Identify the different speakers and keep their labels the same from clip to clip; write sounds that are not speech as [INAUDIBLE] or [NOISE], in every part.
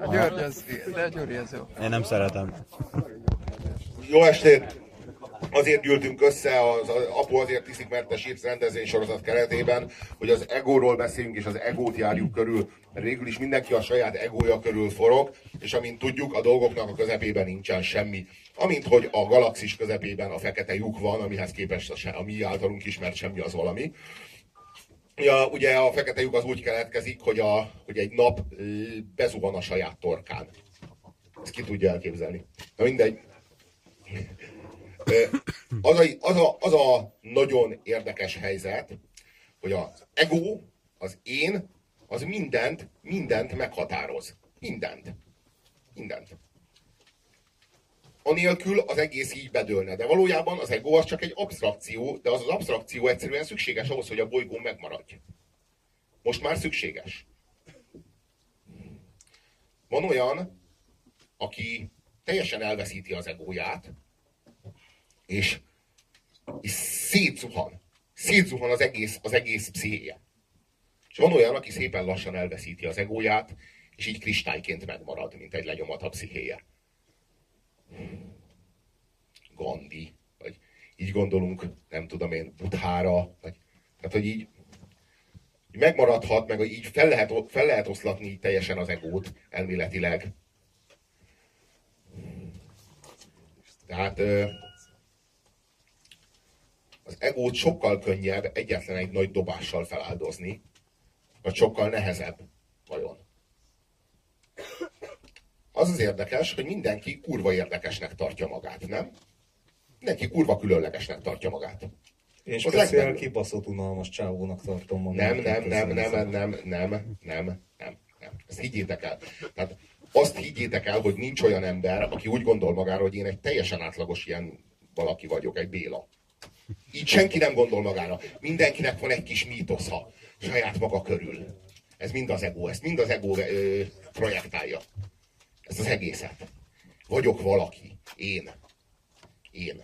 Speaker 1: A György az, de Gyuri az jó.
Speaker 2: Én nem szeretem.
Speaker 3: Jó estét! Azért gyűltünk össze, az, az Apu azért tiszik, mert a Chips rendezvény sorozat keretében, hogy az egóról beszéljünk, és az egót járjuk körül, mert végül is mindenki a saját egója körül forog, és amint tudjuk, a dolgoknak a közepében nincsen semmi. Amint hogy a galaxis közepében a fekete lyuk van, amihez képest a, se, a mi általunk ismert semmi az valami. Ja, ugye a fekete lyuk az úgy keletkezik, hogy, a, hogy egy nap bezuhan a saját torkán. Ezt ki tudja elképzelni. Na mindegy. Az a, az, a, az a nagyon érdekes helyzet, hogy az ego, az én, az mindent, mindent meghatároz. Mindent. Mindent. Anélkül az egész így bedőlne. De valójában az ego az csak egy abstrakció, de az az abstrakció egyszerűen szükséges ahhoz, hogy a bolygón megmaradj. Most már szükséges. Van olyan, aki teljesen elveszíti az egóját, és, és szétzuhan. Szétzuhan az egész, az egész pszichéje. És van olyan, aki szépen lassan elveszíti az egóját, és így kristályként megmarad, mint egy lenyomata pszichéje. Gandhi, vagy így gondolunk, nem tudom én, Buthára, vagy, tehát, hogy így, így megmaradhat, meg így fel lehet, fel lehet oszlatni teljesen az egót elméletileg. Tehát az egót sokkal könnyebb egyetlen egy nagy dobással feláldozni, vagy sokkal nehezebb vajon. Az az érdekes, hogy mindenki kurva érdekesnek tartja magát, nem? Mindenki kurva különlegesnek tartja magát.
Speaker 4: Én speciál kibaszott unalmas csávónak tartom magam.
Speaker 3: Nem, nem, nem, nem, nem, nem, nem, nem, nem, nem. Ezt higgyétek el. Tehát azt higgyétek el, hogy nincs olyan ember, aki úgy gondol magára, hogy én egy teljesen átlagos ilyen valaki vagyok, egy Béla. Így senki nem gondol magára. Mindenkinek van egy kis mítosza saját maga körül. Ez mind az ego, ezt mind az ego ö, projektálja. Ez az egészet. Vagyok valaki. Én. Én.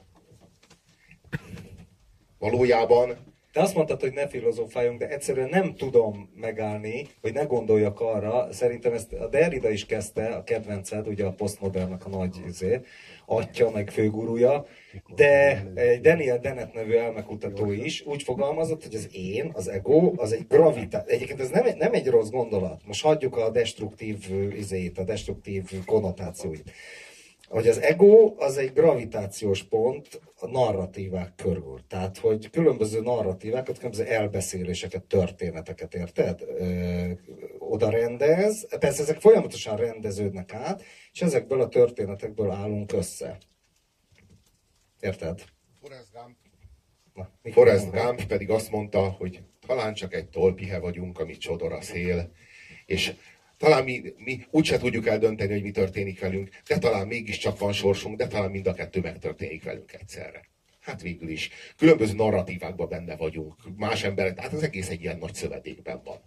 Speaker 3: Valójában
Speaker 4: te azt mondtad, hogy ne filozofáljunk, de egyszerűen nem tudom megállni, hogy ne gondoljak arra, szerintem ezt a Derrida is kezdte, a kedvenced, ugye a posztmodernnak a nagy izé, atya, meg főgurúja, de egy Daniel Dennett nevű elmekutató is úgy fogalmazott, hogy az én, az ego, az egy gravitá... Egyébként ez nem, nem egy rossz gondolat. Most hagyjuk a destruktív izét, a destruktív konnotációit hogy az ego az egy gravitációs pont a narratívák körül. Tehát, hogy különböző narratívákat, különböző elbeszéléseket, történeteket, érted? Ö, oda rendez. Persze ezek folyamatosan rendeződnek át, és ezekből a történetekből állunk össze. Érted?
Speaker 3: Forrest Gump, Na, Forrest Gump pedig azt mondta, hogy talán csak egy tolpihe vagyunk, amit csodor a szél, és talán mi, mi úgyse tudjuk eldönteni, hogy mi történik velünk, de talán mégiscsak van sorsunk, de talán mind a kettő megtörténik velünk egyszerre. Hát végül is. Különböző narratívákban benne vagyunk. Más emberek, hát az egész egy ilyen nagy szövedékben van.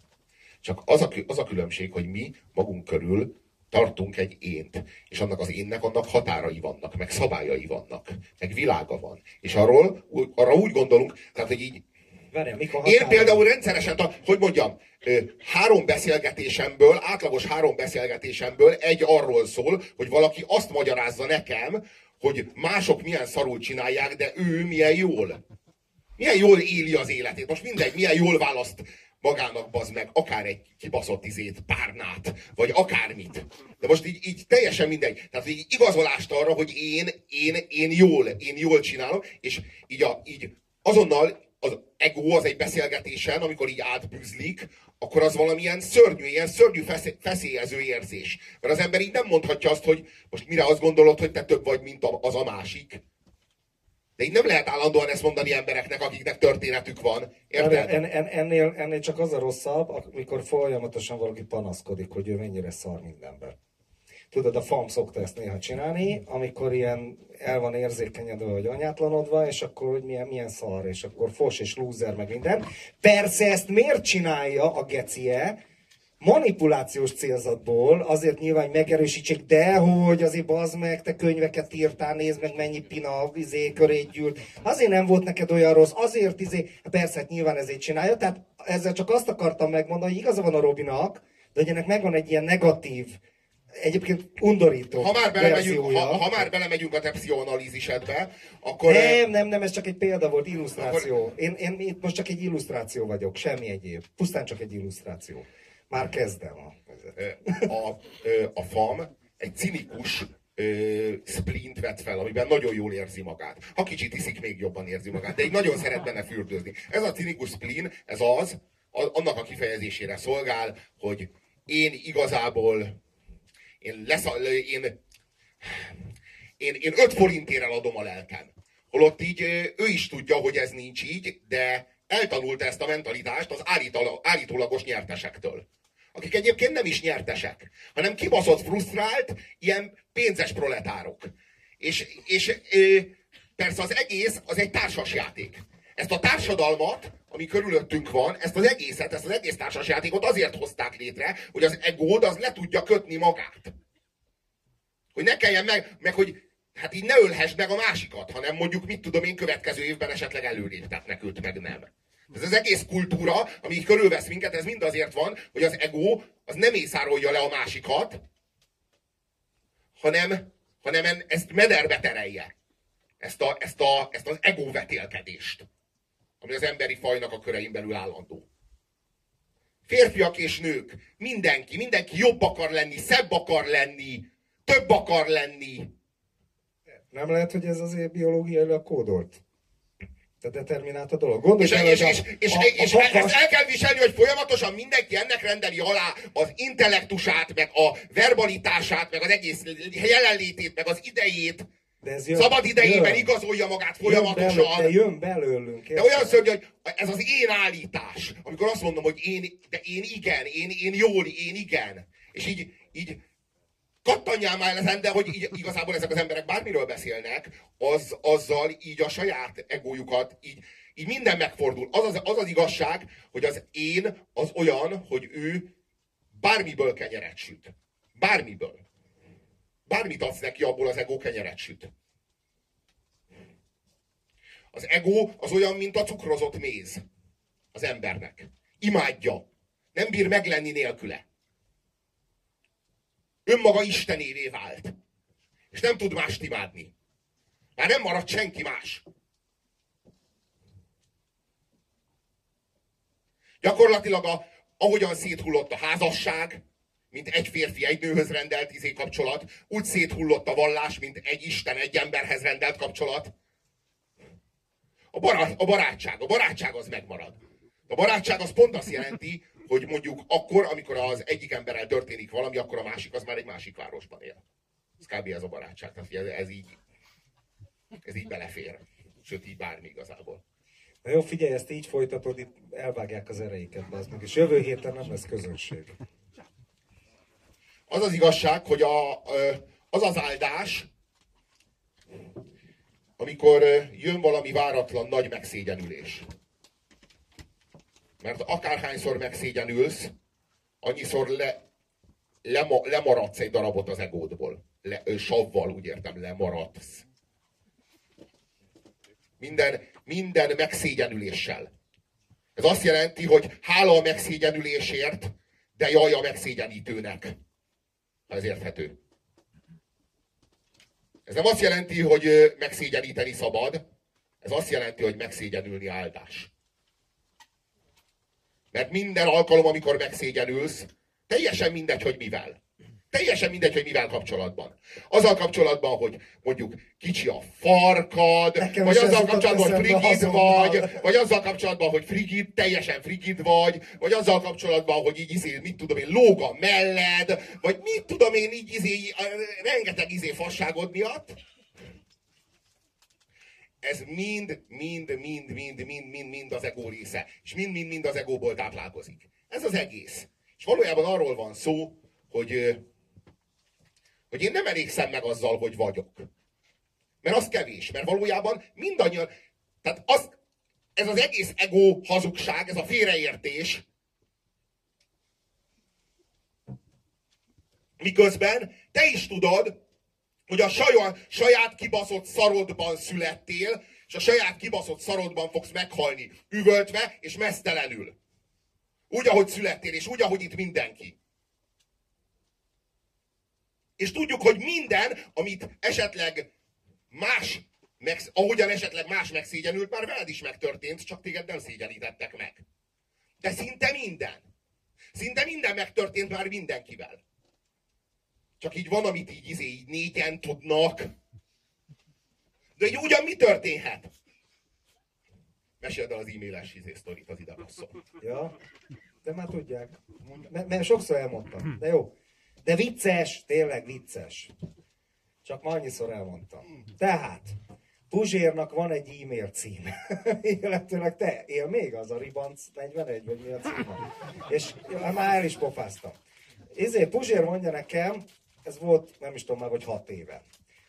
Speaker 3: Csak az a, az a különbség, hogy mi magunk körül tartunk egy ént, és annak az énnek annak határai vannak, meg szabályai vannak, meg világa van. És arról, arra úgy gondolunk, tehát, hogy így
Speaker 4: Várjál,
Speaker 3: Én például rendszeresen, hogy mondjam, három beszélgetésemből, átlagos három beszélgetésemből egy arról szól, hogy valaki azt magyarázza nekem, hogy mások milyen szarul csinálják, de ő milyen jól. Milyen jól éli az életét. Most mindegy, milyen jól választ magának bazd meg akár egy kibaszott izét, párnát, vagy akármit. De most így, így teljesen mindegy. Tehát így igazolást arra, hogy én, én, én jól, én jól csinálom, és így, a, így azonnal az ego az egy beszélgetésen, amikor így átbűzlik, akkor az valamilyen szörnyű, ilyen szörnyű feszélyező érzés. Mert az ember így nem mondhatja azt, hogy most mire azt gondolod, hogy te több vagy, mint az a másik. De így nem lehet állandóan ezt mondani embereknek, akiknek történetük van. Érted?
Speaker 4: En, en, ennél, ennél csak az a rosszabb, amikor folyamatosan valaki panaszkodik, hogy ő mennyire szar mindenben. Tudod, a FAM szokta ezt néha csinálni, amikor ilyen el van érzékenyedve, vagy anyátlanodva, és akkor hogy milyen, milyen szar, és akkor fos és lúzer, meg minden. Persze ezt miért csinálja a gecie? Manipulációs célzatból, azért nyilván, hogy megerősítsék, de hogy azért bazd meg, te könyveket írtál, nézd meg mennyi pina izé, körét gyűlt. Azért nem volt neked olyan rossz, azért izé, persze, hát nyilván ezért csinálja, tehát ezzel csak azt akartam megmondani, hogy igaza van a Robinak, de hogy ennek megvan egy ilyen negatív egyébként undorító
Speaker 3: Ha már, belemegyünk, ha, ha már belemegyünk a te pszichoanalízisedbe, akkor...
Speaker 4: Nem, nem, nem, ez csak egy példa volt, illusztráció. Én, én itt most csak egy illusztráció vagyok, semmi egyéb. Pusztán csak egy illusztráció. Már kezdem a
Speaker 3: a, a FAM egy cinikus splint vett fel, amiben nagyon jól érzi magát. Ha kicsit iszik, még jobban érzi magát, de így nagyon szeret benne fürdőzni. Ez a cinikus splin, ez az, annak a kifejezésére szolgál, hogy én igazából én, lesz, én, én, én 5 forintért eladom a lelkem. Holott így ő is tudja, hogy ez nincs így, de eltanulta ezt a mentalitást az állítala, állítólagos nyertesektől. Akik egyébként nem is nyertesek, hanem kibaszott frusztrált, ilyen pénzes proletárok. És, és persze az egész az egy társasjáték. Ezt a társadalmat, ami körülöttünk van, ezt az egészet, ezt az egész társasjátékot azért hozták létre, hogy az egód az le tudja kötni magát. Hogy ne kelljen meg, meg hogy hát így ne ölhessd meg a másikat, hanem mondjuk mit tudom én következő évben esetleg előléptetnek őt, meg nem. Ez az egész kultúra, ami körülvesz minket, ez mind azért van, hogy az ego az nem észárolja le a másikat, hanem, hanem ezt mederbe terelje. Ezt, a, ezt, a, ezt az ego vetélkedést, ami az emberi fajnak a körein belül állandó. Férfiak és nők, mindenki, mindenki jobb akar lenni, szebb akar lenni, több akar lenni.
Speaker 4: Nem lehet, hogy ez azért biológiailag kódolt? Te determinált a dolog. Gondolj
Speaker 3: És,
Speaker 4: bele,
Speaker 3: és,
Speaker 4: a-
Speaker 3: és, és,
Speaker 4: a-
Speaker 3: és,
Speaker 4: a
Speaker 3: ezt
Speaker 4: kakas-
Speaker 3: el kell viselni, hogy folyamatosan mindenki ennek rendeli alá az intellektusát, meg a verbalitását, meg az egész jelenlétét, meg az idejét.
Speaker 4: de ez jön-
Speaker 3: Szabad idejében
Speaker 4: jön.
Speaker 3: igazolja magát
Speaker 4: Jön belőle,
Speaker 3: folyamatosan.
Speaker 4: jön belőlünk.
Speaker 3: De olyan szörnyű, hogy ez az én állítás, amikor azt mondom, hogy én, de én igen, én, én jól, én igen. És így, így kattanjál már ezen, de hogy igazából ezek az emberek bármiről beszélnek, az, azzal így a saját egójukat, így, így minden megfordul. Az az, az az igazság, hogy az én az olyan, hogy ő bármiből kenyeret süt. Bármiből. Bármit adsz neki, abból az ego kenyeret süt. Az ego az olyan, mint a cukrozott méz az embernek. Imádja. Nem bír meglenni nélküle. Önmaga istenévé vált. És nem tud mást imádni. Már nem maradt senki más. Gyakorlatilag a, ahogyan széthullott a házasság, mint egy férfi egy nőhöz rendelt izé kapcsolat, úgy széthullott a vallás, mint egy Isten egy emberhez rendelt kapcsolat. A, barát, a barátság, a barátság az megmarad. A barátság az pont azt jelenti, hogy mondjuk akkor, amikor az egyik emberrel történik valami, akkor a másik az már egy másik városban él. Ez kb. ez a barátság. Tehát ez, ez így, ez így belefér. Sőt, így bármi igazából.
Speaker 4: Na jó, figyelj, ezt így folytatod, itt elvágják az ereiket, bazd meg, és jövő héten nem lesz közönség.
Speaker 3: Az az igazság, hogy a, az az áldás, amikor jön valami váratlan nagy megszégyenülés. Mert akárhányszor megszégyenülsz, annyiszor le, lema, lemaradsz egy darabot az egódból. Le, savval, úgy értem, lemaradsz. Minden, minden megszégyenüléssel. Ez azt jelenti, hogy hála a megszégyenülésért, de jaj a megszégyenítőnek. Ez érthető. Ez nem azt jelenti, hogy megszégyeníteni szabad, ez azt jelenti, hogy megszégyenülni áldás. Mert minden alkalom, amikor megszégyenülsz, teljesen mindegy, hogy mivel. Teljesen mindegy, hogy mivel kapcsolatban. Azzal kapcsolatban, hogy mondjuk kicsi a farkad,
Speaker 4: Nekem
Speaker 3: vagy azzal kapcsolatban, hogy frigid vagy, vagy azzal kapcsolatban, hogy frigid, teljesen frigid vagy, vagy azzal kapcsolatban, hogy így izé, mit tudom én, lóg a melled, vagy mit tudom én, így izé, rengeteg izé fasságod miatt. Ez mind, mind, mind, mind, mind, mind, mind az ego része. És mind, mind, mind az egóból táplálkozik. Ez az egész. És valójában arról van szó, hogy, hogy én nem elégszem meg azzal, hogy vagyok. Mert az kevés, mert valójában mindannyian, tehát az, ez az egész ego hazugság, ez a félreértés, miközben te is tudod, hogy a saját, saját kibaszott szarodban születtél, és a saját kibaszott szarodban fogsz meghalni, üvöltve és mesztelenül. Úgy, ahogy születtél, és úgy, ahogy itt mindenki. És tudjuk, hogy minden, amit esetleg más, meg, ahogyan esetleg más megszégyenült, már veled is megtörtént, csak téged nem szégyenítettek meg. De szinte minden. Szinte minden megtörtént már mindenkivel. Csak így van, amit így, izé, így négyen tudnak. De így ugyan mi történhet? Meséld el az e-mailes izé sztorit, az ide passzol.
Speaker 4: Ja, de már tudják. Mert, mert sokszor elmondtam. De jó. De vicces, tényleg vicces. Csak ma annyiszor elmondtam. Tehát, Puzsérnak van egy e-mail cím. [LAUGHS] Illetőleg te él még az a Ribanc 41, vagy mi a címe? És már el is pofáztam. Ezért Puzsér mondja nekem, ez volt nem is tudom már, hogy hat éve.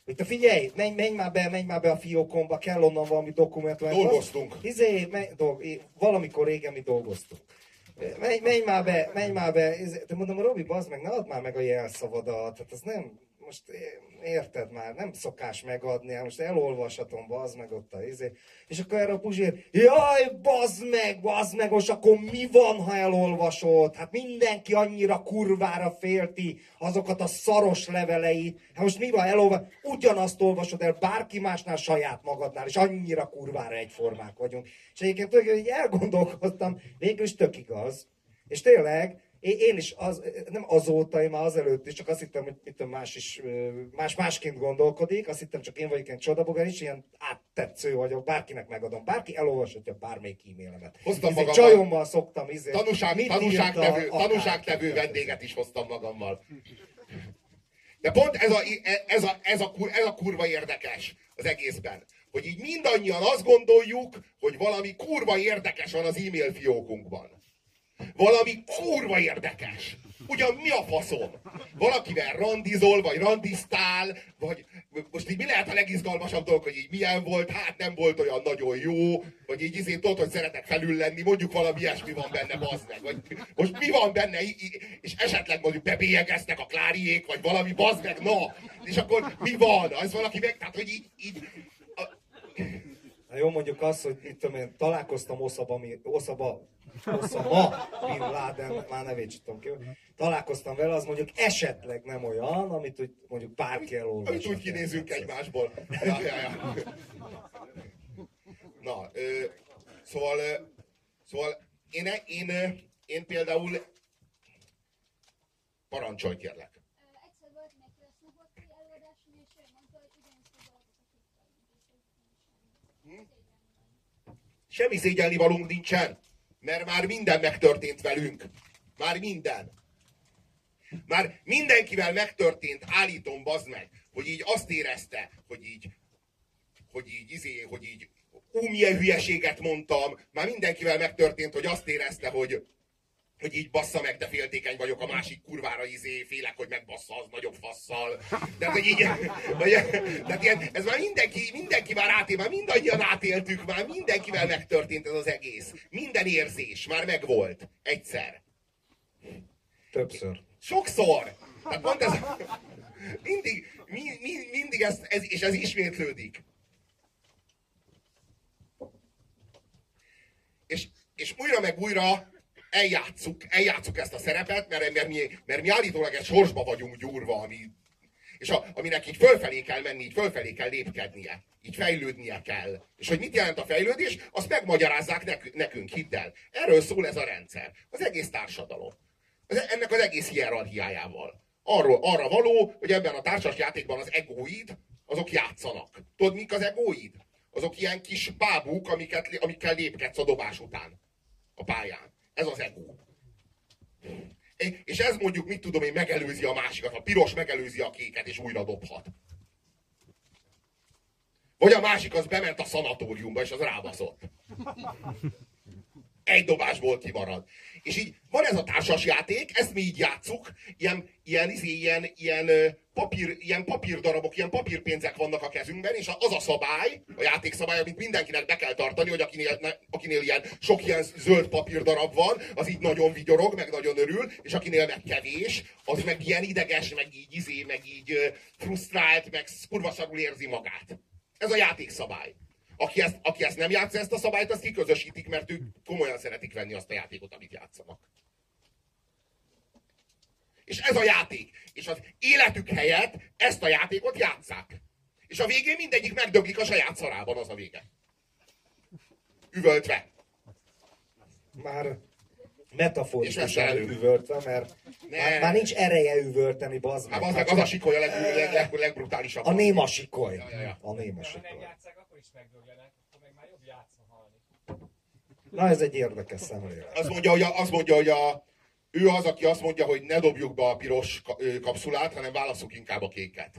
Speaker 4: Hogy te figyelj, menj, menj már be, menj már be a fiókomba, kell onnan valami dokumentum.
Speaker 3: Dolgoztunk.
Speaker 4: Izé, menj, dolg, valamikor régen mi dolgoztunk. Menj, menj már be, menj már be. De mondom, Robi, bazd meg, ne add már meg a jelszavadat. Tehát az nem, most érted már, nem szokás megadni, hát most elolvashatom, bazd meg ott a izé. És akkor erre a Puzsér, jaj, bazd meg, bazd meg, most akkor mi van, ha elolvasod? Hát mindenki annyira kurvára félti azokat a szaros leveleit. Hát most mi van, elolvas? Ugyanazt olvasod el bárki másnál, saját magadnál, és annyira kurvára egyformák vagyunk. És egyébként tök, így elgondolkoztam, végül is tök igaz. És tényleg, én is az, nem azóta, én már azelőtt is, csak azt hittem, hogy mit más is, más másként gondolkodik, azt hittem csak én vagyok ilyen csodabogár is, ilyen áttetsző vagyok, bárkinek megadom, bárki elolvashatja bármelyik e-mailemet.
Speaker 3: Hoztam
Speaker 4: magammal. Csajommal szoktam, izé,
Speaker 3: tanúság, tanúságtevő, tanúságtevő vendéget is hoztam magammal. De pont ez a, ez, a, ez, a, ez a kurva érdekes az egészben. Hogy így mindannyian azt gondoljuk, hogy valami kurva érdekes van az e-mail fiókunkban. Valami kurva érdekes. Ugyan mi a faszom? Valakivel randizol, vagy randiztál, vagy most így mi lehet a legizgalmasabb dolog, hogy így milyen volt, hát nem volt olyan nagyon jó, vagy így izé tudod, hogy szeretek felül lenni, mondjuk valami ilyesmi van benne, bazd meg, vagy most mi van benne, és esetleg mondjuk bebélyegeztek a kláriék, vagy valami, bazd meg, na, és akkor mi van? Az valaki meg, tehát hogy így, így a...
Speaker 4: Na jó, mondjuk azt, hogy itt tudom én, találkoztam Oszaba, Oszaba Oszama Bin Laden, már nevét sem tudom ki. Találkoztam vele, az mondjuk esetleg nem olyan, amit úgy, mondjuk bárki elolvas.
Speaker 3: Amit úgy kinézünk egymásból. Ja, ja, ja. Na, ö, szóval, ö, szóval én, én, én például parancsolj kérlek. Semmi szégyelni valunk nincsen. Mert már minden megtörtént velünk. Már minden. Már mindenkivel megtörtént, állítom, bazd meg, hogy így azt érezte, hogy így, hogy így, izé, hogy így, ú, milyen hülyeséget mondtam. Már mindenkivel megtörtént, hogy azt érezte, hogy, hogy így bassza meg, de féltékeny vagyok a másik kurvára, izé, félek, hogy megbassza az nagyobb fasszal. De hogy így, hogy, tehát ilyen, ez már mindenki, mindenki már átél, már mindannyian átéltük, már mindenkivel megtörtént ez az egész. Minden érzés már megvolt. Egyszer.
Speaker 4: Többször.
Speaker 3: Sokszor. Tehát pont ez, mindig, mi, mi, mindig ez, ez, és ez ismétlődik. És, és újra meg újra eljátszuk, eljátszuk ezt a szerepet, mert, mert, mi, mert mi állítólag egy sorsba vagyunk gyúrva, ami, és a, aminek így fölfelé kell menni, így fölfelé kell lépkednie, így fejlődnie kell. És hogy mit jelent a fejlődés, azt megmagyarázzák nekünk, nekünk hidd el. Erről szól ez a rendszer. Az egész társadalom. Az, ennek az egész hierarchiájával. Arról, arra való, hogy ebben a társas játékban az egóid, azok játszanak. Tudod, mik az egóid? Azok ilyen kis bábúk, amiket, amikkel lépkedsz a dobás után a pályán. Ez az ego. És ez mondjuk, mit tudom én, megelőzi a másikat. A piros megelőzi a kéket, és újra dobhat. Vagy a másik az bement a szanatóriumba, és az rábaszott. Egy dobásból kimarad. És így van ez a társas játék, ezt mi így játszuk, ilyen, ilyen, izé, ilyen, ilyen, papír, ilyen papírdarabok, ilyen papírpénzek vannak a kezünkben, és az a szabály, a játékszabály, amit mindenkinek be kell tartani, hogy akinél, ne, akinél ilyen, sok ilyen zöld papírdarab van, az így nagyon vigyorog, meg nagyon örül, és akinél meg kevés, az meg ilyen ideges, meg így izé, meg így frusztrált, meg kurva érzi magát. Ez a játékszabály. Aki ezt, aki ezt nem játsza ezt a szabályt, azt kiközösítik, mert ők komolyan szeretik venni azt a játékot, amit játszanak. És ez a játék. És az életük helyett ezt a játékot játszák. És a végén mindegyik megdöglik a saját szarában, az a vége. Üvöltve.
Speaker 4: Már metaforikusan üvöltve, mert
Speaker 3: Ne.
Speaker 4: már, már nincs ereje üvölteni, bazd
Speaker 3: Hát
Speaker 4: meg.
Speaker 3: meg az a sikoly a leg, leg, leg, legbrutálisabb.
Speaker 4: A néma sikoly.
Speaker 3: Ja, ja, ja.
Speaker 4: A néma
Speaker 2: Ha nem
Speaker 4: sikoly.
Speaker 2: játszák, akkor is megdöglenek, akkor meg már jobb játszva halni.
Speaker 4: Na ez egy érdekes szemlélet.
Speaker 3: Azt mondja, hogy a, azt mondja, hogy a, ő az, aki azt mondja, hogy ne dobjuk be a piros kapszulát, hanem válasszuk inkább a kéket.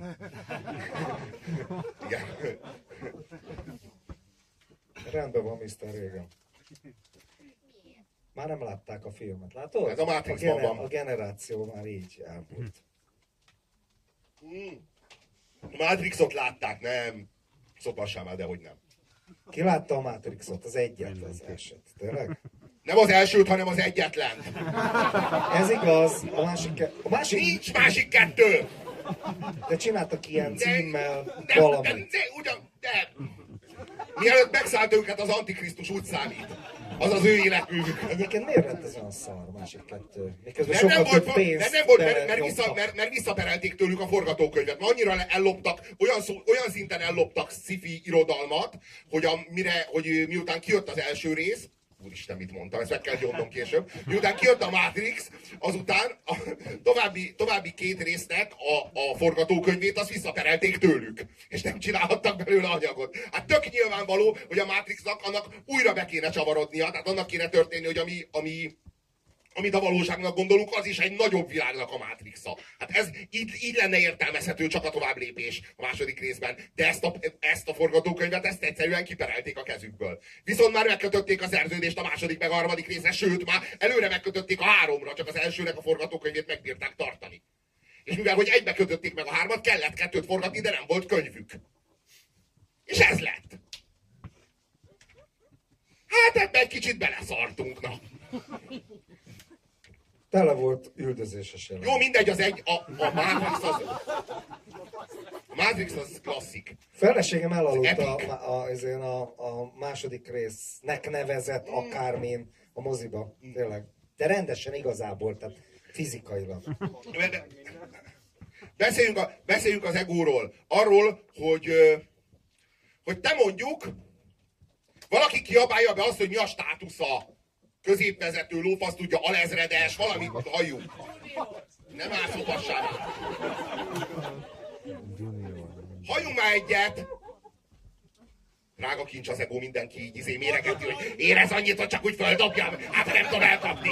Speaker 3: Igen.
Speaker 4: Rendben van, Mr. Reagan. Már nem látták a filmet, látod?
Speaker 3: Ez a Matrixban van.
Speaker 4: a generáció már így elmúlt.
Speaker 3: A Matrixot látták, nem. Szopassál már, de hogy nem.
Speaker 4: Ki látta a Matrixot? Az egyet, az elsőt. Tényleg?
Speaker 3: Nem az elsőt, hanem az egyetlen.
Speaker 4: Ez igaz. A másik, a másik
Speaker 3: Nincs másik kettő!
Speaker 4: de csináltak ilyen
Speaker 3: De,
Speaker 4: címmel
Speaker 3: de, de,
Speaker 4: valamit.
Speaker 3: de, ugyan, de. Mielőtt megszállt őket az Antikrisztus úgy számít. Az az ő életművük.
Speaker 4: Egyébként miért lett ez olyan szar, másik kettő? Miközben
Speaker 3: Mert nem,
Speaker 4: sokkal
Speaker 3: volt,
Speaker 4: több
Speaker 3: mert
Speaker 4: pénzt
Speaker 3: nem volt, mert, mert, vissza, mert, mert visszaperelték tőlük a forgatókönyvet, mert annyira elloptak, olyan, szó, olyan szinten elloptak sci irodalmat, hogy, a, mire, hogy miután kijött az első rész, Úristen, mit mondtam, ezt meg kell gyónom később. Miután kijött a Matrix, azután a további, további két résznek a, a forgatókönyvét azt visszaperelték tőlük. És nem csinálhattak belőle anyagot. Hát tök nyilvánvaló, hogy a Matrixnak annak újra be kéne csavarodnia, tehát annak kéne történni, hogy ami, ami, amit a valóságnak gondolunk, az is egy nagyobb világnak a mátrixa. Hát ez így, így lenne értelmezhető csak a tovább lépés a második részben. De ezt a, ezt a forgatókönyvet, ezt egyszerűen kiperelték a kezükből. Viszont már megkötötték a szerződést a második meg a harmadik részre, sőt már előre megkötötték a háromra, csak az elsőnek a forgatókönyvét megbírták tartani. És mivel, hogy egybe kötötték meg a hármat, kellett kettőt forgatni, de nem volt könyvük. És ez lett. Hát ebben egy kicsit beleszartunk, na.
Speaker 4: Tele volt üldözéses jelenet.
Speaker 3: Jó, mindegy, az egy, a, a Matrix az... A Matrix az klasszik.
Speaker 4: Feleségem elaludta
Speaker 3: Epic.
Speaker 4: a, a, ezért a, a második résznek nevezett akármin a moziba. Tényleg. De rendesen igazából, tehát fizikailag.
Speaker 3: Beszéljünk, a, beszéljünk az egóról. Arról, hogy, hogy te mondjuk, valaki kiabálja be azt, hogy mi a státusza. Középvezető, lófasz tudja, alezredes, valamit halljuk. Nem állszobassál. Halljunk már egyet! Drága kincs az ego, mindenki így izé méregeti, hogy érez annyit, hogy csak úgy földobjam, hát nem tudom elkapni.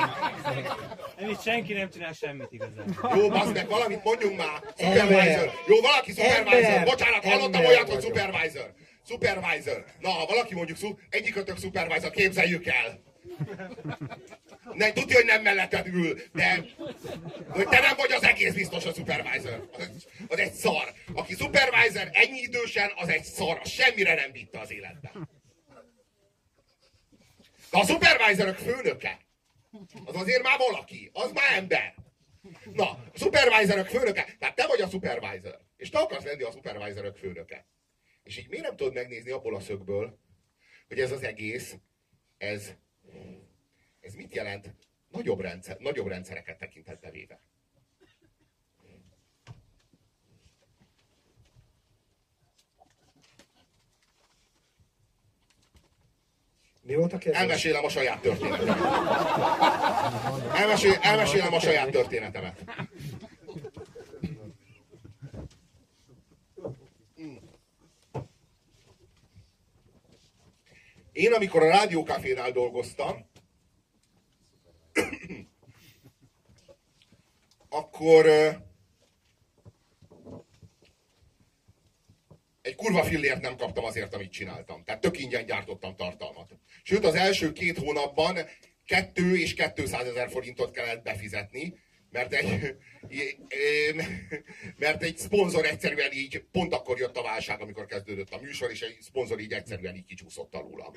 Speaker 5: Nem, itt senki nem csinál semmit igazán.
Speaker 3: Jó, bazd meg, valamit mondjunk már. Supervisor. Jó, valaki supervisor.
Speaker 4: Ember.
Speaker 3: Bocsánat, hallottam
Speaker 4: Ember
Speaker 3: olyat, hogy supervisor. Supervisor. Na, ha valaki mondjuk egyikötök supervisor, képzeljük el. Ne, tudja, hogy nem melletted ül, de hogy te nem vagy az egész biztos a supervisor. Az, az egy szar. Aki supervisor ennyi idősen, az egy szar. Az semmire nem vitte az életben. De a supervisorok főnöke, az azért már valaki, az már ember. Na, a supervisorok főnöke, tehát te vagy a supervisor, és te akarsz lenni a supervisorok főnöke. És így miért nem tudod megnézni abból a szögből, hogy ez az egész, ez, ez mit jelent nagyobb, rendszer, nagyobb rendszereket tekintetbe véve?
Speaker 4: Mi volt a kérdés?
Speaker 3: Elmesélem a saját történetemet. Elmesél, elmesélem a saját történetemet. Én, amikor a rádiókafénál dolgoztam, akkor egy kurva fillért nem kaptam azért, amit csináltam. Tehát tök ingyen gyártottam tartalmat. Sőt, az első két hónapban kettő és 200 ezer forintot kellett befizetni, mert egy, mert egy szponzor egyszerűen így, pont akkor jött a válság, amikor kezdődött a műsor, és egy szponzor így egyszerűen így kicsúszott alólam.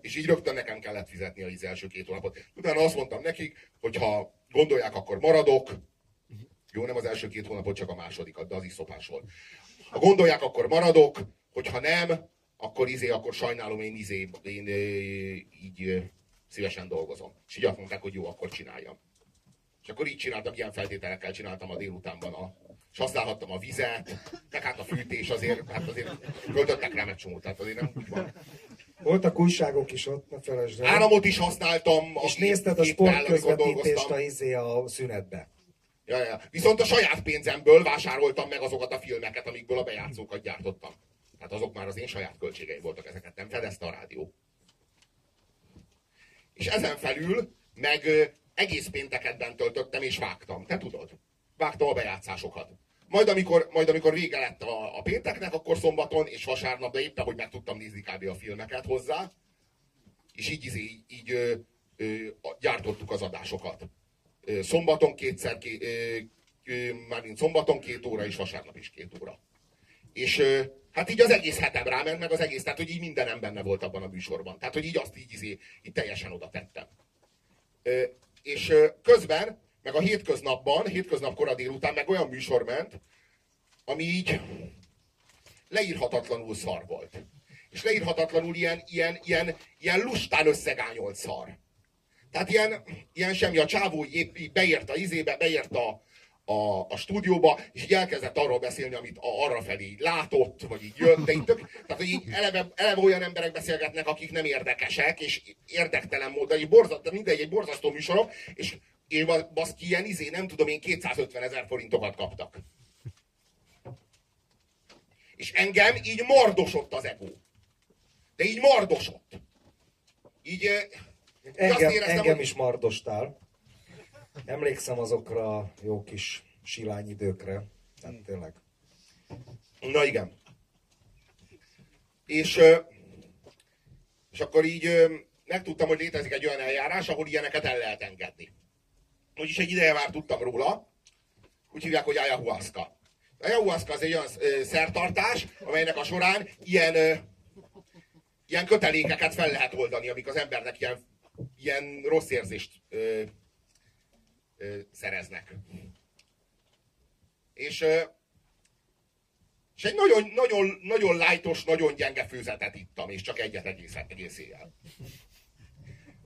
Speaker 3: És így rögtön nekem kellett fizetni az első két hónapot. Utána azt mondtam nekik, hogy ha gondolják, akkor maradok. Jó, nem az első két hónapot, csak a másodikat, de az is szopás volt. Ha gondolják, akkor maradok, hogyha nem, akkor izé, akkor sajnálom, én izé, én így szívesen dolgozom. És így azt mondták, hogy jó, akkor csináljam. És akkor így csináltam, ilyen feltételekkel csináltam a délutánban a, és használhattam a vizet, meg hát a fűtés azért, hát azért költöttek rám egy csomót, tehát azért nem úgy van.
Speaker 4: Voltak újságok is ott, ne felejtsd el.
Speaker 3: Áramot is használtam.
Speaker 4: És nézted a sportközvetítést a, izé a szünetbe.
Speaker 3: Ja, ja. Viszont a saját pénzemből vásároltam meg azokat a filmeket, amikből a bejátszókat gyártottam. Tehát azok már az én saját költségeim voltak, ezeket nem fedezte a rádió. És ezen felül meg egész pénteketben töltöttem és vágtam. Te tudod? Vágtam a bejátszásokat. Majd amikor, majd amikor vége lett a, a pénteknek, akkor szombaton és vasárnap, de éppen, hogy meg tudtam nézni kb. a filmeket hozzá, és így, izé, így, így ö, ö, gyártottuk az adásokat. Szombaton kétszer, ké, ö, mármint szombaton két óra, és vasárnap is két óra. És hát így az egész hetem ráment, meg az egész, tehát hogy így mindenem benne volt abban a műsorban. Tehát, hogy így azt így, izé, így teljesen oda tettem. És közben, meg a hétköznapban, hétköznap kora délután meg olyan műsor ment, ami így leírhatatlanul szar volt. És leírhatatlanul ilyen, ilyen, ilyen, ilyen lustán összegányolt szar. Tehát ilyen, ilyen semmi, a csávó épp így beért a izébe, beért a, a, a stúdióba, és így elkezdett arról beszélni, amit arra felé látott, vagy így jött, de így tök, tehát hogy így eleve, eleve olyan emberek beszélgetnek, akik nem érdekesek, és érdektelen módon, egy borzat, mindegy, egy borzasztó műsorok, és én baszki ilyen izé, nem tudom én, 250 ezer forintokat kaptak. És engem így mardosott az ego. De így mardosott. Így, azt
Speaker 4: Engem,
Speaker 3: éreztem,
Speaker 4: engem
Speaker 3: hogy-
Speaker 4: is mardostál. Emlékszem azokra a jó kis silányidőkre. Tehát tényleg.
Speaker 3: Na igen. És, és akkor így megtudtam, hogy létezik egy olyan eljárás, ahol ilyeneket el lehet engedni. Úgyis egy ideje már tudtam róla, úgy hívják, hogy ayahuasca. A ayahuasca az egy olyan szertartás, amelynek a során ilyen, ilyen kötelékeket fel lehet oldani, amik az embernek ilyen, ilyen rossz érzést ö, ö, szereznek. És ö, és egy nagyon, nagyon, nagyon lájtos, nagyon gyenge főzetet ittam, és csak egyet egész, egész éjjel.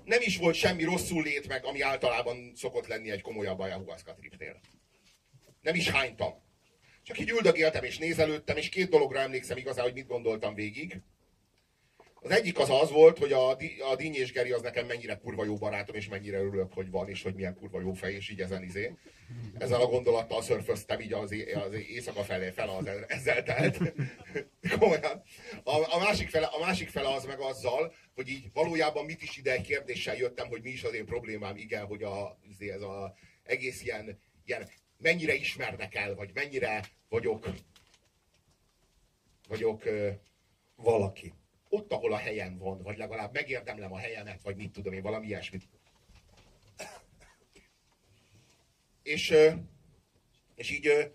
Speaker 3: Nem is volt semmi rosszul lét meg, ami általában szokott lenni egy komolyabb ayahuasca tripnél. Nem is hánytam. Csak így üldögéltem és nézelődtem, és két dologra emlékszem igazán, hogy mit gondoltam végig. Az egyik az az volt, hogy a, a Díny és Geri az nekem mennyire kurva jó barátom, és mennyire örülök, hogy van, és hogy milyen kurva jó fej, és így ezen izé. Ezzel a gondolattal szörföztem így az, az éjszaka felé, fel az ezzel telt. [LAUGHS] Komolyan. A, a, másik fele, a másik fele az meg azzal, hogy így valójában mit is ide egy kérdéssel jöttem, hogy mi is az én problémám, igen, hogy a, izé, ez a egész ilyen, ilyen mennyire ismernek el, vagy mennyire vagyok vagyok ö,
Speaker 4: Valaki.
Speaker 3: Ott, ahol a helyem van, vagy legalább megérdemlem a helyemet, vagy mit tudom én, valami ilyesmit. És, és így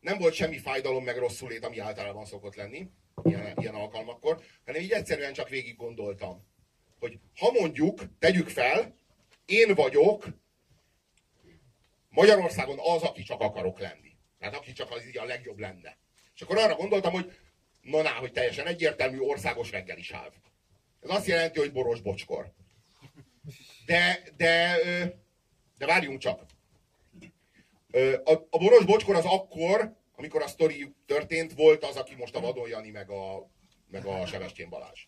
Speaker 3: nem volt semmi fájdalom, meg rosszul lét, ami általában szokott lenni ilyen, ilyen alkalmakkor, hanem így egyszerűen csak végig gondoltam, hogy ha mondjuk, tegyük fel, én vagyok Magyarországon az, aki csak akarok lenni. Tehát aki csak az így a legjobb lenne. És akkor arra gondoltam, hogy na, na hogy teljesen egyértelmű országos reggeli sáv. Ez azt jelenti, hogy boros bocskor. De, de, de várjunk csak. A, a boros bocskor az akkor, amikor a sztori történt, volt az, aki most a Vadon Jani, meg a, meg a Sebestyén Balázs.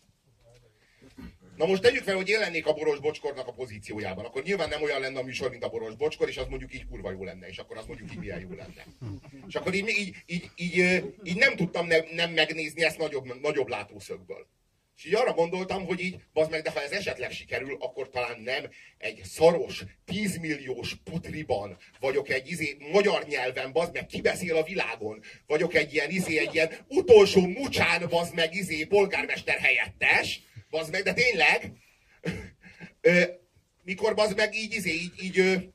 Speaker 3: Na most tegyük fel, hogy én lennék a boros bocskornak a pozíciójában, akkor nyilván nem olyan lenne a műsor, mint a boros bocskor, és az mondjuk így kurva jó lenne, és akkor az mondjuk így milyen jó lenne. És akkor így, így, így, így, így nem tudtam ne, nem megnézni ezt nagyobb, nagyobb látószögből. És így arra gondoltam, hogy így, bazd meg, de ha ez esetleg sikerül, akkor talán nem egy szaros, 10 milliós putriban, vagyok egy izé, magyar nyelven, bazd meg, ki beszél a világon, vagyok egy ilyen izé, egy ilyen utolsó mucsán, bazd meg, izé, polgármester helyettes, bazd meg, de tényleg, mikor bazd meg így, izé, így, így,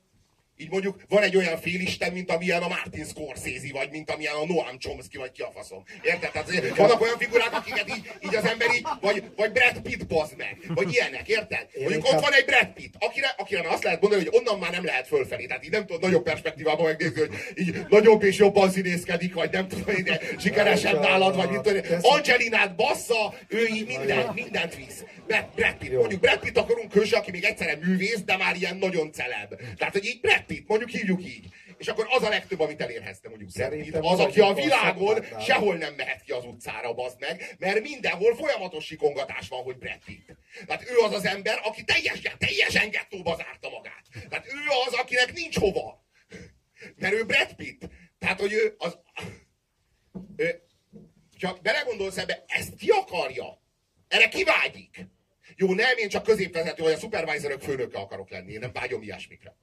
Speaker 3: így mondjuk van egy olyan félisten, mint amilyen a Martin Scorsese, vagy mint amilyen a Noam Chomsky, vagy ki a faszom. Érted? Tehát vannak olyan figurák, akiket így, így az ember így, vagy, vagy Brad Pitt bazd meg, vagy ilyenek, érted?
Speaker 4: Én
Speaker 3: Mondjuk ott van egy Brad Pitt, akire, akire azt lehet mondani, hogy onnan már nem lehet fölfelé. Tehát így nem tudod nagyobb perspektívában megnézni, hogy így nagyobb és jobban színészkedik, vagy nem tudom, hogy de sikeresebb nálad, vagy mint tudom. Angelinát bassza, ő így minden, mindent visz. Brad, Pitt, mondjuk Brad Pitt akarunk hőse, aki még egyszerre művész, de már ilyen nagyon celeb. Tehát, hogy így Brad Pitt, mondjuk hívjuk így. És akkor az a legtöbb, amit elérhetne mondjuk Brad Pitt,
Speaker 4: Szerintem
Speaker 3: az, aki a világon sehol nem mehet ki az utcára, bazd meg, mert mindenhol folyamatos sikongatás van, hogy Brad Pitt. Tehát ő az az ember, aki teljesen, teljesen gettóba zárta magát. Tehát ő az, akinek nincs hova. Mert ő Brad Pitt. Tehát, hogy ő az... Ő, ha belegondolsz ebbe, ezt ki akarja? Erre kivágyik? Jó, nem, én csak középvezető vagy a supervisorok főnöke akarok lenni. Én nem vágyom ilyesmikre.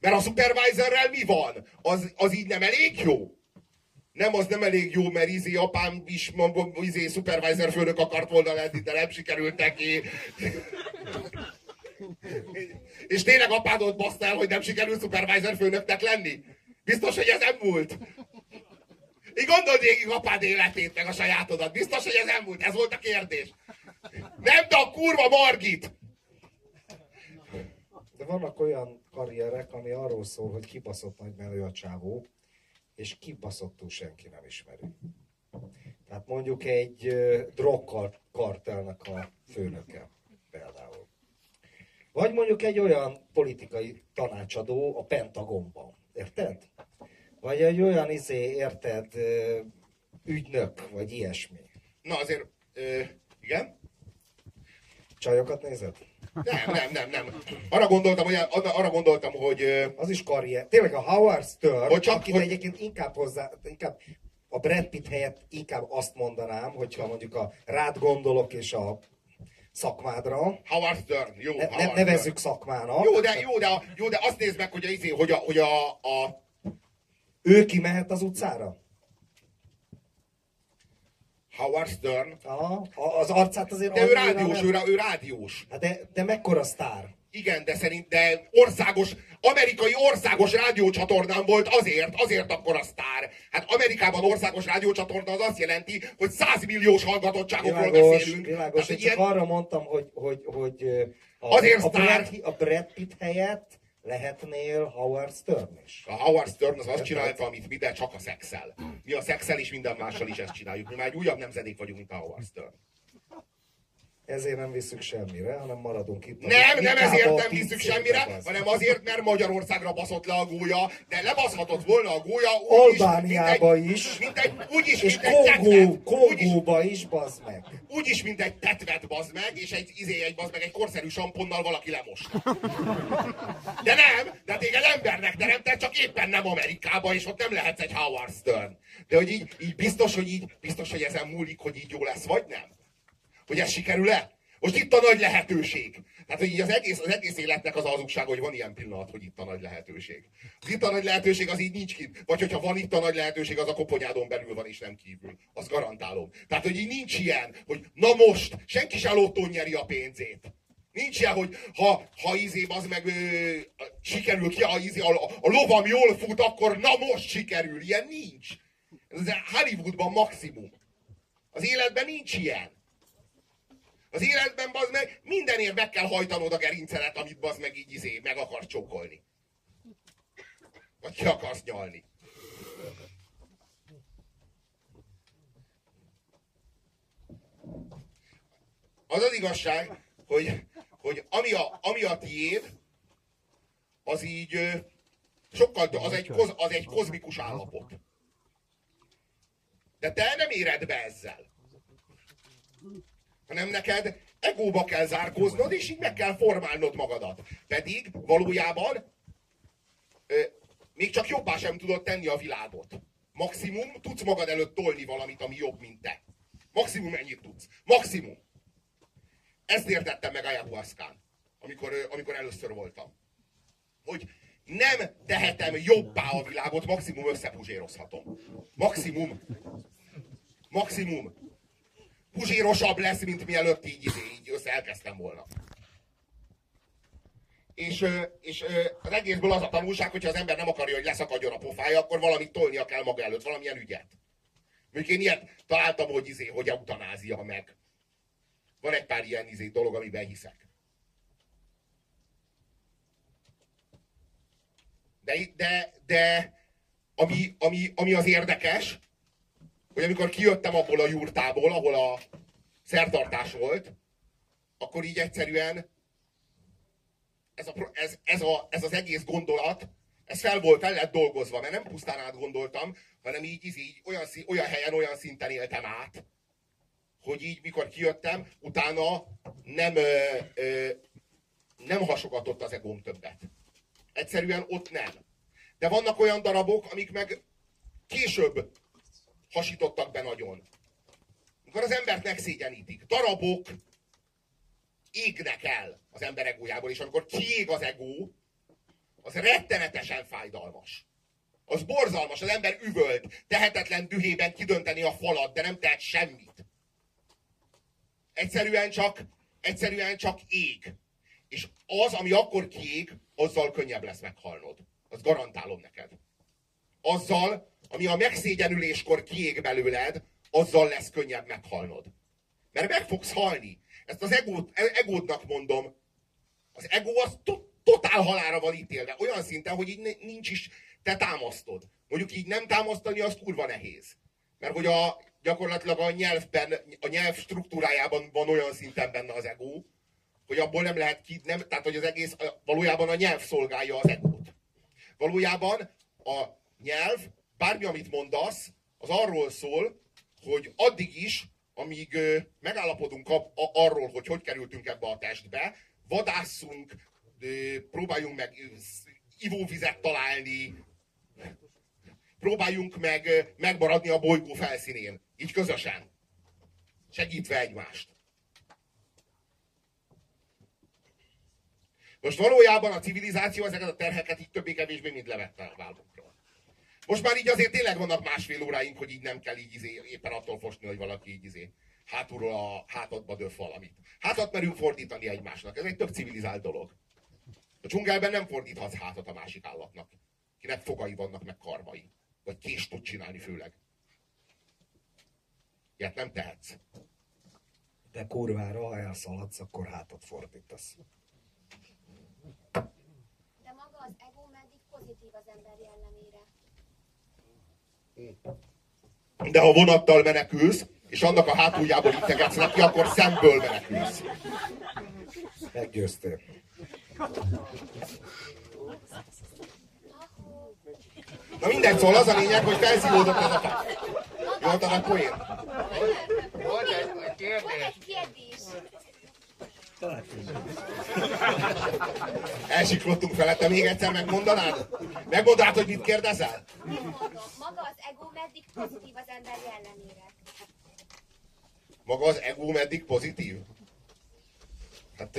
Speaker 3: Mert a supervisorrel mi van? Az, az így nem elég jó? Nem, az nem elég jó, mert izé apám is izé supervisor főnök akart volna lenni, de nem sikerült neki. És tényleg apádot baszta el, hogy nem sikerült supervisor főnöknek lenni? Biztos, hogy ez nem múlt? Így gondold végig apád életét, meg a sajátodat. Biztos, hogy ez nem múlt? Ez volt a kérdés. Nem, de a kurva Margit!
Speaker 4: De vannak olyan karrierek, ami arról szól, hogy kibaszott nagy menő a csávó, és kibaszottul senki nem ismeri. Tehát mondjuk egy drogkartelnek a főnöke például. Vagy mondjuk egy olyan politikai tanácsadó a Pentagonban. Érted? Vagy egy olyan izé, érted, ügynök, vagy ilyesmi.
Speaker 3: Na azért, ö, igen?
Speaker 4: Csajokat nézed?
Speaker 3: Nem, nem, nem, nem. Arra gondoltam, hogy, arra gondoltam, hogy
Speaker 4: Az is karrier. Tényleg a Howard Stern,
Speaker 3: Hogy csak-
Speaker 4: akit
Speaker 3: hogy-
Speaker 4: egyébként inkább hozzá, inkább a Brad Pitt helyett inkább azt mondanám, hogyha mondjuk a rád gondolok és a szakmádra,
Speaker 3: Howard Stern, jó,
Speaker 4: ne,
Speaker 3: Howard
Speaker 4: ne,
Speaker 3: Stern.
Speaker 4: nevezzük szakmának,
Speaker 3: Jó, de, jó, de, jó, de azt nézd meg, hogy, a, izé, hogy, a, hogy a, a,
Speaker 4: ő kimehet az utcára?
Speaker 3: Howard Stern,
Speaker 4: Aha, az arcát azért
Speaker 3: de ő rádiós,
Speaker 4: nem-
Speaker 3: ő, ő rádiós.
Speaker 4: Hát de, de mekkora sztár?
Speaker 3: Igen, de szerint, de országos, amerikai országos rádiócsatornán volt azért, azért akkor a sztár. Hát Amerikában országos rádiócsatorna az azt jelenti, hogy 100 milliós hallgatottságokról
Speaker 4: Világos,
Speaker 3: beszélünk.
Speaker 4: világos.
Speaker 3: Tehát,
Speaker 4: Én
Speaker 3: hogy
Speaker 4: csak arra mondtam, hogy, hogy, hogy a,
Speaker 3: Azért
Speaker 4: a,
Speaker 3: sztár.
Speaker 4: Brad, a Brad Pitt helyett lehetnél Howard Stern is.
Speaker 3: A Howard Stern az azt csinálta, amit mi, de csak a szexel. Mi a szexel és minden mással is ezt csináljuk. Mi már egy újabb nemzedék vagyunk, mint a Howard Stern.
Speaker 4: Ezért nem visszük semmire, hanem maradunk itt.
Speaker 3: Nem, nem ezért nem
Speaker 4: pincébe,
Speaker 3: semmire,
Speaker 4: bazd.
Speaker 3: hanem azért, mert Magyarországra baszott le a gólya, de lebaszhatott volna a gólya úgy is,
Speaker 4: Albániába
Speaker 3: egy,
Speaker 4: is.
Speaker 3: Mint egy, úgy is,
Speaker 4: És
Speaker 3: mint egy
Speaker 4: Kongó,
Speaker 3: tetvet. Úgy is,
Speaker 4: Kongóba is, bazd meg.
Speaker 3: úgy is, mint egy tetvet, bazd meg, és egy, izé, egy, bazd meg, egy korszerű samponnal valaki lemos. De nem, de téged embernek teremtett, csak éppen nem Amerikába, és ott nem lehetsz egy Howard Stern. De hogy így, így biztos, hogy így, biztos, hogy ezen múlik, hogy így jó lesz, vagy nem? Hogy ez sikerül-e? Most itt a nagy lehetőség. Tehát, hogy így az egész, az egész életnek az hazugság, hogy van ilyen pillanat, hogy itt a nagy lehetőség. Itt a nagy lehetőség, az így nincs kint. Vagy hogyha van itt a nagy lehetőség, az a koponyádon belül van, és nem kívül. Azt garantálom. Tehát, hogy így nincs ilyen, hogy na most, senki se lottón nyeri a pénzét. Nincs ilyen, hogy ha, ha izé, az meg ö, sikerül ki, a, izé, a, a lovam jól fut, akkor na most sikerül. Ilyen nincs. Ez Hollywoodban maximum. Az életben nincs ilyen. Az életben, bazd meg, mindenért meg kell hajtanod a gerincelet, amit bazd meg így izé, meg akarsz csókolni. Vagy ki akarsz nyalni. Az az igazság, hogy, hogy ami, a, ami a tiéd, az így sokkal, az egy, koz, az egy kozmikus állapot. De te nem éred be ezzel hanem neked egóba kell zárkóznod, és így meg kell formálnod magadat. Pedig valójában ö, még csak jobbá sem tudod tenni a világot. Maximum tudsz magad előtt tolni valamit, ami jobb, mint te. Maximum ennyit tudsz. Maximum. Ezt értettem meg ayahuascán, amikor, amikor először voltam. Hogy nem tehetem jobbá a világot, maximum összepuzsérozhatom. Maximum. Maximum puzsírosabb lesz, mint mielőtt így, így, elkezdtem volna. És, és az egészből az a tanulság, hogyha az ember nem akarja, hogy leszakadjon a pofája, akkor valamit tolnia kell maga előtt, valamilyen ügyet. Mondjuk én ilyet találtam, hogy izé, hogy eutanázia meg. Van egy pár ilyen izé dolog, amiben hiszek. De, de, de ami, ami, ami az érdekes, hogy amikor kijöttem abból a jurtából, ahol a szertartás volt, akkor így egyszerűen ez, a, ez, ez, a, ez az egész gondolat, ez fel volt, fel lett dolgozva, mert nem pusztán átgondoltam, hanem így, így, így olyan, olyan helyen, olyan szinten éltem át, hogy így, mikor kijöttem, utána nem, ö, ö, nem hasogatott az egóm többet. Egyszerűen ott nem. De vannak olyan darabok, amik meg később hasítottak be nagyon. Amikor az embert megszégyenítik. Darabok égnek el az ember egójából, és amikor kiég az egó, az rettenetesen fájdalmas. Az borzalmas, az ember üvölt, tehetetlen dühében kidönteni a falat, de nem tehet semmit. Egyszerűen csak, egyszerűen csak ég. És az, ami akkor kiég, azzal könnyebb lesz meghalnod. Azt garantálom neked. Azzal, ami a megszégyenüléskor kiég belőled, azzal lesz könnyebb meghalnod. Mert meg fogsz halni. Ezt az egót, egódnak mondom. Az ego az to- totál halára van ítélve. Olyan szinten, hogy így ni- nincs is, te támasztod. Mondjuk így nem támasztani, az kurva nehéz. Mert hogy a, gyakorlatilag a nyelvben, a nyelv struktúrájában van olyan szinten benne az ego, hogy abból nem lehet ki, nem, tehát hogy az egész, valójában a nyelv szolgálja az egót. Valójában a nyelv, bármi, amit mondasz, az arról szól, hogy addig is, amíg megállapodunk arról, hogy hogy kerültünk ebbe a testbe, vadásszunk, próbáljunk meg ivóvizet találni, próbáljunk meg megmaradni a bolygó felszínén, így közösen, segítve egymást. Most valójában a civilizáció ezeket a terheket így többé-kevésbé mind levette a vállunkról. Most már így azért tényleg vannak másfél óráink, hogy így nem kell így izé, éppen attól fosni, hogy valaki így izé, hátulról a hátadba döf valamit. Hátat merünk fordítani egymásnak. Ez egy tök civilizált dolog. A dzsungelben nem fordíthatsz hátat a másik állatnak. Kinek fogai vannak, meg karmai. Vagy kést tud csinálni főleg. Ilyet nem tehetsz.
Speaker 4: De kurvára, ha elszaladsz, akkor hátat fordítasz.
Speaker 6: De maga az ego meddig pozitív az ember jellemére.
Speaker 3: De ha vonattal menekülsz, és annak a hátuljából integetsz neki, akkor szemből menekülsz.
Speaker 4: Meggyőztél.
Speaker 3: Na mindegy, szóval az a lényeg, hogy felszívódott ez a fa. Jó, volt a poén?
Speaker 1: Volt egy egy
Speaker 6: Van
Speaker 1: kérdés.
Speaker 6: Kérdés.
Speaker 3: Elsiklottunk felette, még egyszer megmondanád? Megmondanád, hogy mit kérdezel?
Speaker 6: Nem mondom, maga az ego meddig pozitív az ember jellemére.
Speaker 3: Maga az ego meddig pozitív? Hát,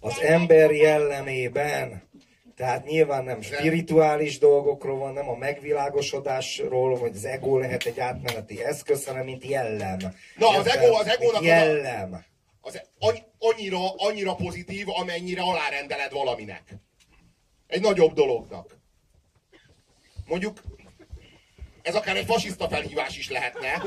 Speaker 4: Az ember jellemében, tehát nyilván nem spirituális dolgokról van, nem a megvilágosodásról, hogy az ego lehet egy átmeneti eszköz, hanem mint jellem.
Speaker 3: Na, az
Speaker 4: Érted?
Speaker 3: ego- az egónak az
Speaker 4: jellem.
Speaker 3: Az annyira, annyira pozitív, amennyire alárendeled valaminek. Egy nagyobb dolognak. Mondjuk, ez akár egy fasiszta felhívás is lehetne.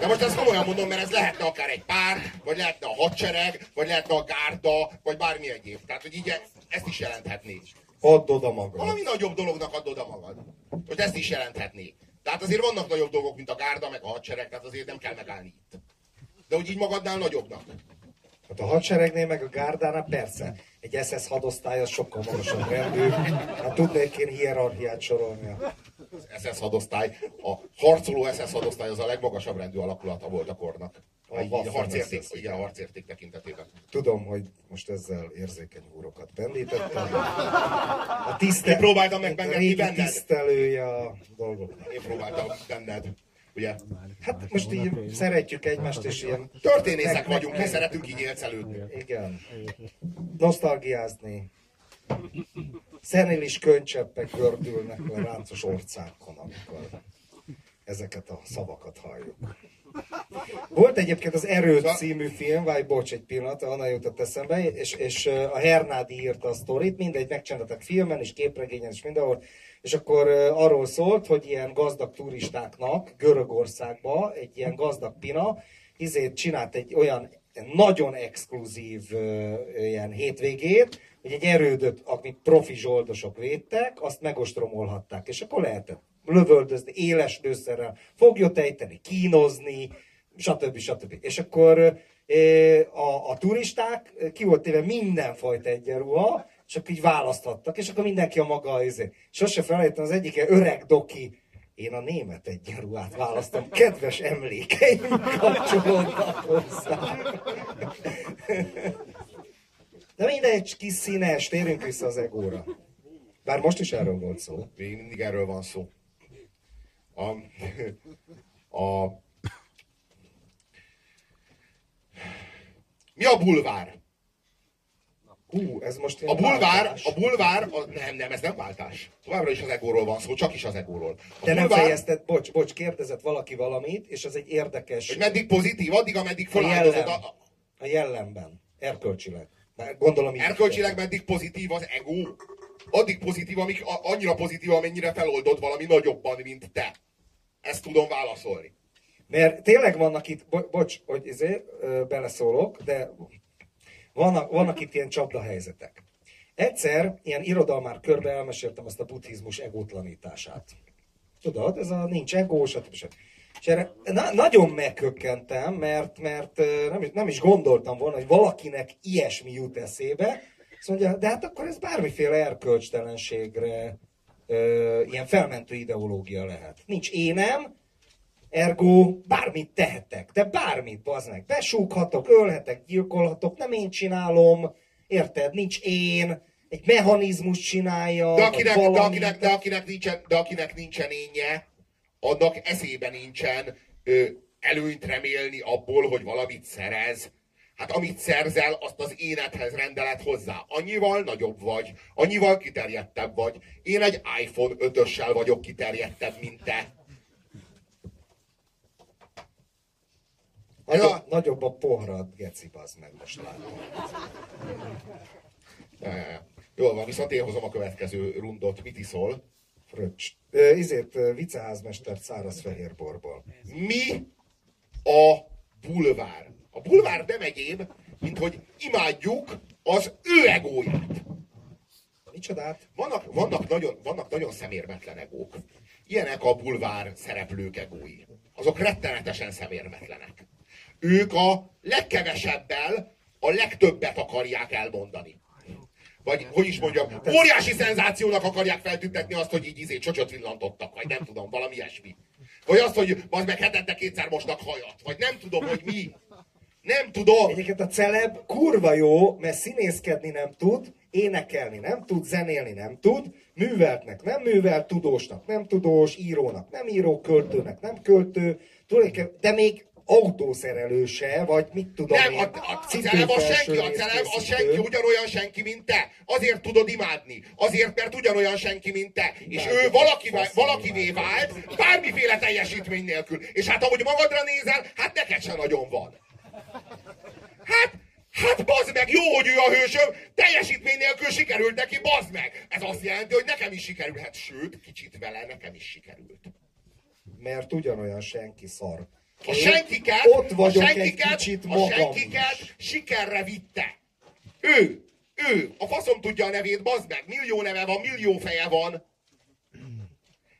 Speaker 3: De most ezt komolyan mondom, mert ez lehetne akár egy pár, vagy lehetne a hadsereg, vagy lehetne a gárda, vagy bármi egyéb. Tehát, hogy így e- ezt is jelenthetné.
Speaker 4: Add oda magad.
Speaker 3: Valami nagyobb dolognak adod a magad. Most ezt is jelenthetné. Tehát azért vannak nagyobb dolgok, mint a gárda, meg a hadsereg, tehát azért nem kell megállni itt. De hogy így magadnál nagyobbnak.
Speaker 4: Hát a hadseregnél meg a gárdánál persze. Egy SS hadosztály az sokkal magasabb rendű. Hát tudnék én hierarchiát sorolni.
Speaker 3: Az SS hadosztály, a harcoló SS hadosztály az a legmagasabb rendű alakulata volt a kornak.
Speaker 4: A
Speaker 3: A, a harcérték,
Speaker 4: SS,
Speaker 3: igen, a harcérték tekintetében.
Speaker 4: Tudom, hogy most ezzel érzékeny úrokat pendítettem. A tiszte...
Speaker 3: Én próbáltam meg
Speaker 4: a
Speaker 3: benned, benned.
Speaker 4: tisztelője a dolgoknak.
Speaker 3: Én próbáltam benned, ugye?
Speaker 4: Hát most így szeretjük egymást, és ilyen...
Speaker 3: Történészek vagyunk, mi szeretünk így élcelődni.
Speaker 4: Igen. Nosztalgiázni. Szenilis könycseppek gördülnek a ráncos orcákon, amikor ezeket a szavakat halljuk. Volt egyébként az Erőd című film, vagy bocs, egy pillanat, onnan jutott eszembe, és, és a Hernádi írta a sztorit, mindegy, megcsináltak filmen és képregényen és mindenhol, és akkor arról szólt, hogy ilyen gazdag turistáknak Görögországba egy ilyen gazdag pina, izét csinált egy olyan nagyon exkluzív ilyen hétvégét, hogy egy erődöt, amit profi zsoldosok védtek, azt megostromolhatták, és akkor lehetett lövöldözni, éles lőszerrel, foglyot ejteni, kínozni, stb. stb. És akkor A, a turisták ki volt téve mindenfajta egyenruha, akkor így választhattak, és akkor mindenki a maga izé. Sose felejtem, az egyik ilyen öreg doki, én a német egyenruhát választom, kedves emlékeim kapcsolódnak hozzá. De mindegy, kis színes, térjünk vissza az egóra. Bár most is erről volt szó.
Speaker 3: Még mindig erről van szó. A, a, mi a bulvár?
Speaker 4: Hú, ez most
Speaker 3: A bulvár,
Speaker 4: váltás.
Speaker 3: a bulvár, a, nem, nem, ez nem váltás. Továbbra is az egóról van szó, csak is az egóról. A
Speaker 4: Te nem
Speaker 3: bulvár,
Speaker 4: fejezted, bocs, bocs, kérdezett valaki valamit, és az egy érdekes
Speaker 3: hogy meddig pozitív, addig, ameddig
Speaker 4: a
Speaker 3: feláldozod.
Speaker 4: jellem,
Speaker 3: A,
Speaker 4: a jellemben, erkölcsileg. Bár Gondolom
Speaker 3: erkölcsileg meddig pozitív az ego. Addig pozitív, amíg, a, annyira pozitív, amennyire feloldod valami nagyobban, mint te. Ezt tudom válaszolni.
Speaker 4: Mert tényleg vannak itt, bo- bocs, hogy izé, beleszólok, de vannak, vannak itt ilyen csapdahelyzetek. Egyszer ilyen irodalmár körbe elmeséltem azt a buddhizmus egótlanítását. Tudod, ez a nincs egó, stb. stb. És erre na- nagyon megkökkentem, mert, mert nem is, nem is gondoltam volna, hogy valakinek ilyesmi jut eszébe. Azt mondja, de hát akkor ez bármiféle erkölcstelenségre ö, ilyen felmentő ideológia lehet. Nincs énem, Ergo bármit tehetek, de bármit, bazd meg. Besúghatok, ölhetek, gyilkolhatok, nem én csinálom, érted? Nincs én, egy mechanizmus csinálja,
Speaker 3: De akinek, de
Speaker 4: valami.
Speaker 3: akinek, de akinek, nincsen, de akinek nincsen énje, annak eszébe nincsen ö, előnyt remélni abból, hogy valamit szerez. Hát amit szerzel, azt az énethez rendeled hozzá. Annyival nagyobb vagy, annyival kiterjedtebb vagy. Én egy iPhone 5-össel vagyok kiterjedtebb, mint te.
Speaker 4: Nagyobb,
Speaker 3: Ja.
Speaker 4: nagyobb a pohrad, geci, bazd meg, most látom.
Speaker 3: Ja, ja, ja. Jól van, viszont én hozom a következő rundot. Mit iszol?
Speaker 4: Fröccs. Ö, izét, ö, viceházmestert száraz fehérborból.
Speaker 3: Mi a bulvár? A bulvár nem egyéb, mint hogy imádjuk az ő egóját.
Speaker 4: Micsodát?
Speaker 3: Vannak, vannak, nagyon, vannak nagyon szemérmetlen egók. Ilyenek a bulvár szereplők egói. Azok rettenetesen szemérmetlenek. Ők a legkevesebbel a legtöbbet akarják elmondani. Vagy, hogy is mondjam, óriási szenzációnak akarják feltüntetni azt, hogy így izé csocsot villantottak, vagy nem tudom, valami ilyesmi. Vagy azt, hogy az meg hetente kétszer mostak hajat, vagy nem tudom, hogy mi. Nem tudom.
Speaker 4: Egyébként a celeb kurva jó, mert színészkedni nem tud, énekelni nem tud, zenélni nem tud, műveltnek nem művelt, tudósnak nem tudós, írónak nem író, költőnek nem költő, de még autószerelőse, vagy mit tudom
Speaker 3: Nem,
Speaker 4: én,
Speaker 3: a, a, a celeb az senki, a celeb az senki, ugyanolyan senki, mint te. Azért tudod imádni. Azért, mert ugyanolyan senki, mint te. És ő valakivé, valakivé vált, bármiféle teljesítmény nélkül. És hát ahogy magadra nézel, hát neked se nagyon van. Hát, hát bazd meg, jó, hogy ő a hősöm, teljesítmény nélkül sikerült neki, bazd meg. Ez azt jelenti, hogy nekem is sikerülhet, sőt, kicsit vele nekem is sikerült.
Speaker 4: Mert ugyanolyan senki szar.
Speaker 3: A senkiket,
Speaker 4: ott vagyok
Speaker 3: a
Speaker 4: egy
Speaker 3: senkiket,
Speaker 4: kicsit
Speaker 3: a
Speaker 4: magam
Speaker 3: senkiket
Speaker 4: is.
Speaker 3: sikerre vitte. Ő, ő, a faszom tudja a nevét, bazd meg, millió neve van, millió feje van.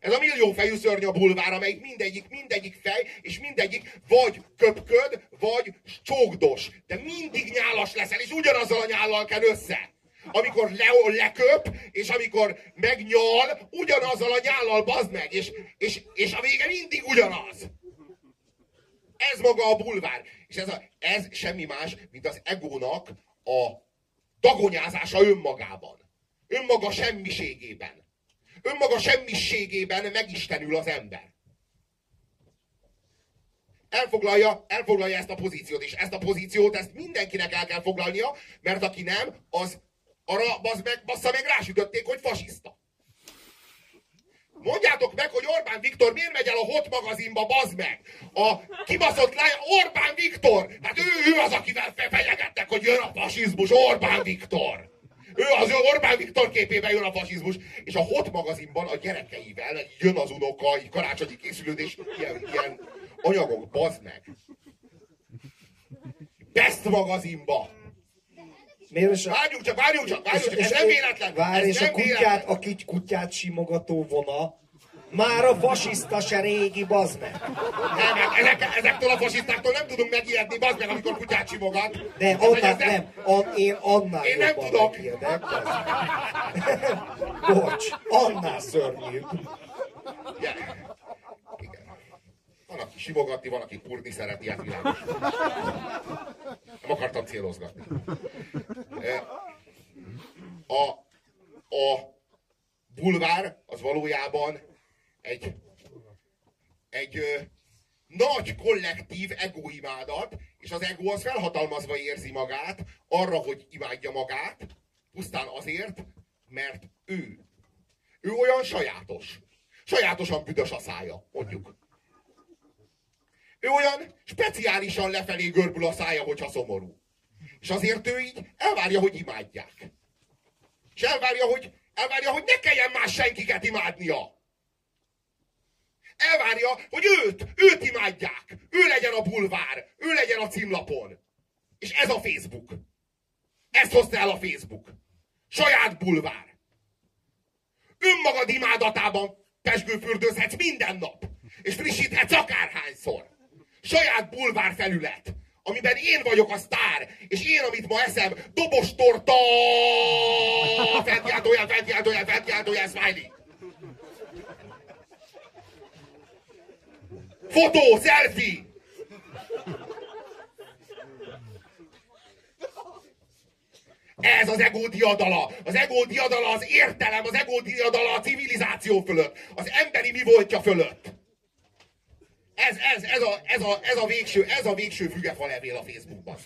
Speaker 3: Ez a milliófejű szörny a bulvár, amelyik mindegyik, mindegyik fej, és mindegyik vagy köpköd, vagy csókdos. De mindig nyálas leszel, és ugyanazzal a nyállal kell össze. Amikor le, leköp, és amikor megnyal, ugyanazzal a nyállal bazd meg, és, és, és a vége mindig ugyanaz. Ez maga a bulvár. És ez, a, ez semmi más, mint az egónak a dagonyázása önmagában. Önmaga semmiségében. Önmaga semmiségében megistenül az ember. Elfoglalja, elfoglalja ezt a pozíciót, és ezt a pozíciót, ezt mindenkinek el kell foglalnia, mert aki nem, az arra bazd meg, bassza meg rásütötték, hogy fasiszta. Mondjátok meg, hogy Orbán Viktor miért megy el a Hot magazinba, bazd meg! A kibaszott lány, Orbán Viktor! Hát ő, ő az, akivel fe- fenyegettek, hogy jön a fasizmus, Orbán Viktor! Ő az Orbán Viktor képében jön a fasizmus, és a Hot magazinban a gyerekeivel jön az unoka, egy karácsonyi készülődés, ilyen, ilyen anyagok, bazd meg! Best magazinba!
Speaker 4: Miért is a,
Speaker 3: Várjunk csak, várjunk csak, várjunk csak, ez nem véletlen!
Speaker 4: Várj,
Speaker 3: ez
Speaker 4: és a
Speaker 3: nem
Speaker 4: kutyát, a kicsi kutyát simogató vona Már a fasiszta se régi, bazd meg.
Speaker 3: Nem, hát ezek, ezektől a fasisztáktól nem tudunk megijedni, bazd meg, amikor kutyát simogat.
Speaker 4: De annál
Speaker 3: ez
Speaker 4: nem, an, én annál
Speaker 3: Én nem tudok.
Speaker 4: megijedek. [LAUGHS] Bocs, annál szörnyűbb.
Speaker 3: Igen. Van, aki simogatni, van, aki kurni szereti, ez világos. Nem akartam célozgatni. E, A, a bulvár az valójában egy, egy nagy kollektív egoimádat, és az ego az felhatalmazva érzi magát arra, hogy imádja magát, pusztán azért, mert ő. Ő olyan sajátos. Sajátosan büdös a szája, mondjuk. Ő olyan speciálisan lefelé görbül a szája, hogyha szomorú. És azért ő így elvárja, hogy imádják. És elvárja, hogy, elvárja, hogy ne kelljen más senkiket imádnia. Elvárja, hogy őt, őt imádják. Ő legyen a bulvár, ő legyen a címlapon. És ez a Facebook. Ezt hozta el a Facebook. Saját bulvár. Önmagad imádatában pesgőfürdőzhetsz minden nap. És frissíthetsz akárhányszor. Saját bulvár felület, amiben én vagyok a sztár, és én, amit ma eszem, dobos torta, fentjátójel, fentjátójel, fentjátójel, smiley. Fotó, selfie! Ez az ego diadala. Az ego diadala az értelem, az ego diadala a civilizáció fölött. Az emberi mi voltja fölött. Ez, ez, ez, a, ez, a, ez, a végső, ez a végső fügefa levél a Facebookban.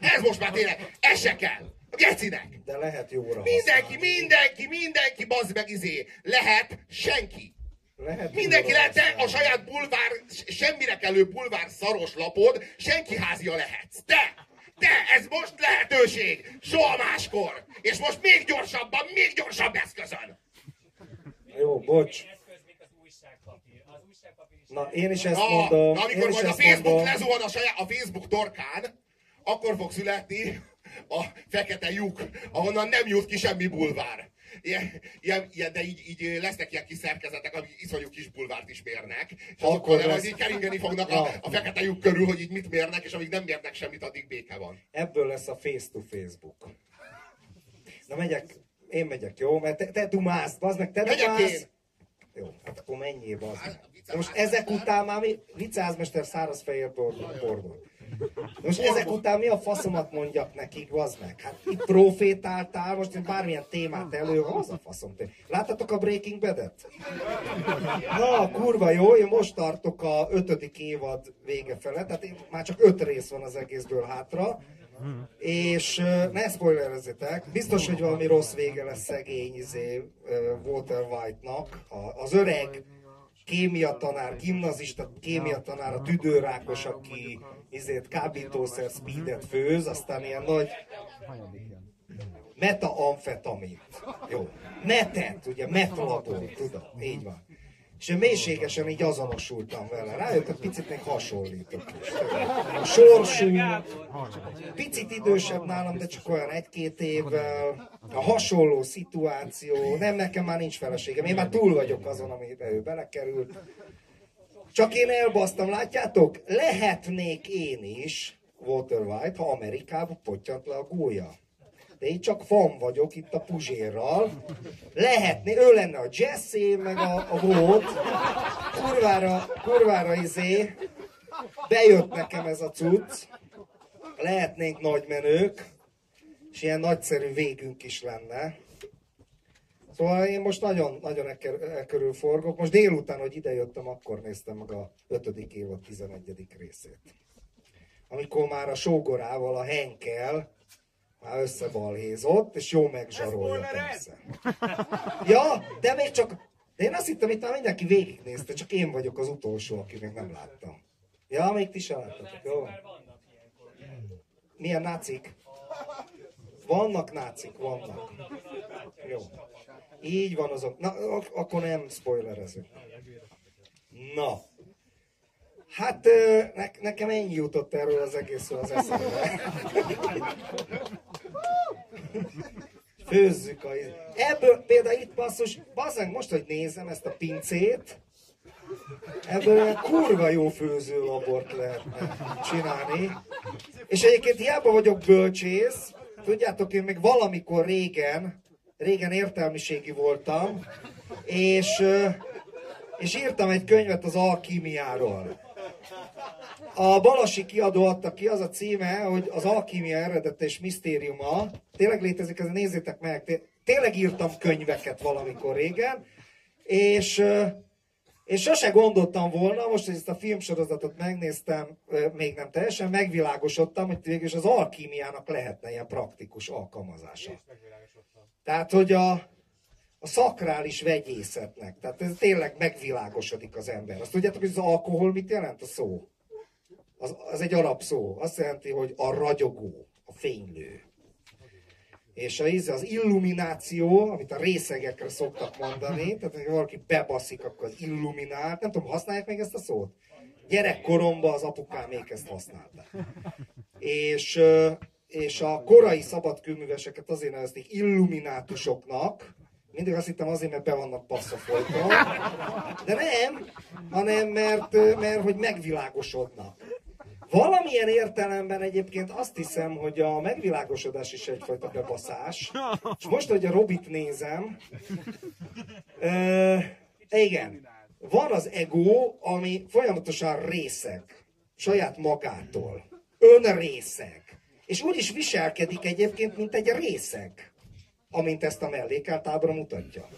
Speaker 3: Ez most már tényleg, ez se kell. A gecinek.
Speaker 4: De lehet jóra
Speaker 3: Mindenki, mindenki, mindenki, bazd meg izé. Lehet senki.
Speaker 4: Lehet
Speaker 3: Mindenki lehet a
Speaker 4: használni.
Speaker 3: saját bulvár, semmire kellő bulvár szaros lapod, senki házia lehetsz. Te! Te! Ez most lehetőség! Soha máskor! És most még gyorsabban, még gyorsabb eszközön!
Speaker 4: Jó, bocs.
Speaker 2: Eszköz, mint az újságpapír. Az újságpapír is
Speaker 4: Na, én is ezt
Speaker 3: Na,
Speaker 4: mondom.
Speaker 3: na amikor majd a Facebook
Speaker 4: mondom.
Speaker 3: lezuhan a, saját, a Facebook torkán, akkor fog születni a fekete lyuk, ahonnan nem jut ki semmi bulvár. Ilyen, ilyen, ilyen, de így, így lesznek ilyen kis szerkezetek, amik iszonyú kis bulvárt is mérnek, és
Speaker 4: Akkor
Speaker 3: akkor
Speaker 4: lesz-
Speaker 3: így keringeni fognak a, a fekete lyuk körül, hogy így mit mérnek, és amíg nem mérnek semmit, addig béke van.
Speaker 4: Ebből lesz a face to Facebook. Na megyek, én megyek, jó? Mert te, te dumálsz, bazd meg, te
Speaker 3: Megyek
Speaker 4: dumálsz.
Speaker 3: én.
Speaker 4: Jó, hát akkor menjél, bazd meg. Most ezek után már mi, vicázmester szárazfehér. De Most ezek után mi a faszomat mondjak nekik, bazd meg? Hát itt profétáltál, most én bármilyen témát elő, az a faszom. Láttatok a Breaking Bad-et? Na, kurva jó, én most tartok a ötödik évad vége fele, tehát én, már csak öt rész van az egészből hátra. És ne spoilerezzétek, biztos, hogy valami rossz vége lesz szegény izé, Walter White-nak. Az öreg kémia tanár, gimnazista kémia tanár, a tüdőrákos, aki izét kábítószer speedet főz, aztán ilyen nagy metaamfetamint. Jó. Metet, ugye metlabor, tudom, így van. És én mélységesen így azonosultam vele. Rájöttem, picit még hasonlítok is. A sorsú, picit idősebb nálam, de csak olyan egy-két évvel. A hasonló szituáció. Nem, nekem már nincs feleségem. Én már túl vagyok azon, amiben ő belekerült. Csak én elbasztam, látjátok? Lehetnék én is Walter White, ha Amerikába pottyant le a gólya. De én csak fan vagyok itt a Puzsérral. Lehetné, ő lenne a Jesse, meg a, a Volt. Kurvára, kurvára izé. Bejött nekem ez a cucc. Lehetnénk nagy menők. És ilyen nagyszerű végünk is lenne. Szóval én most nagyon, nagyon e, e körül forgok. Most délután, hogy idejöttem, akkor néztem meg a 5. évad 11. részét. Amikor már a sógorával, a Henkel már összebalhézott, és jó megzsarolja persze. [LAUGHS] Ja, de még csak... De én azt hittem, itt már mindenki végignézte, csak én vagyok az utolsó, aki még nem láttam. Ja, még ti sem láttatok, jó? Milyen nácik? Vannak nácik, vannak. Jó. Így van azok. Na, ak- akkor nem spoilerezünk. Na. Hát ne, nekem ennyi jutott erről az egészről az eszembe. [LAUGHS] Főzzük a... Ebből például itt basszus, bazzeg, most, hogy nézem ezt a pincét, ebből olyan kurva jó főzőlabort lehetne csinálni. És egyébként hiába vagyok bölcsész, tudjátok, én még valamikor régen, régen értelmiségi voltam, és, és írtam egy könyvet az alkímiáról. A Balasi kiadó adta ki, az a címe, hogy az alkímia eredete és misztériuma. Tényleg létezik, ez nézzétek meg. té- Tényleg írtam könyveket valamikor régen, és, és sose gondoltam volna, most, hogy ezt a filmsorozatot megnéztem, még nem teljesen, megvilágosodtam, hogy végülis az alkímiának lehetne ilyen praktikus alkalmazása. Tehát, hogy a, a szakrális vegyészetnek, tehát ez tényleg megvilágosodik az ember. Azt tudjátok, hogy az alkohol mit jelent a szó? Az, az egy arab szó. Azt jelenti, hogy a ragyogó, a fénylő. És a, íze, az illumináció, amit a részegekre szoktak mondani, tehát ha valaki bebaszik, akkor az illuminált. Nem tudom, használják még ezt a szót? Gyerekkoromban az apukám még ezt használta. És, és a korai szabadkőműveseket azért nevezték illuminátusoknak, mindig azt hittem azért, mert be vannak passza folyton. De nem, hanem mert, mert hogy megvilágosodnak. Valamilyen értelemben egyébként azt hiszem, hogy a megvilágosodás is egyfajta bebaszás. És most, hogy a Robit nézem, ö, igen, van az ego, ami folyamatosan részeg, saját magától. Önrészeg. És úgy is viselkedik egyébként, mint egy részeg, amint ezt a mellékelt ábra mutatja.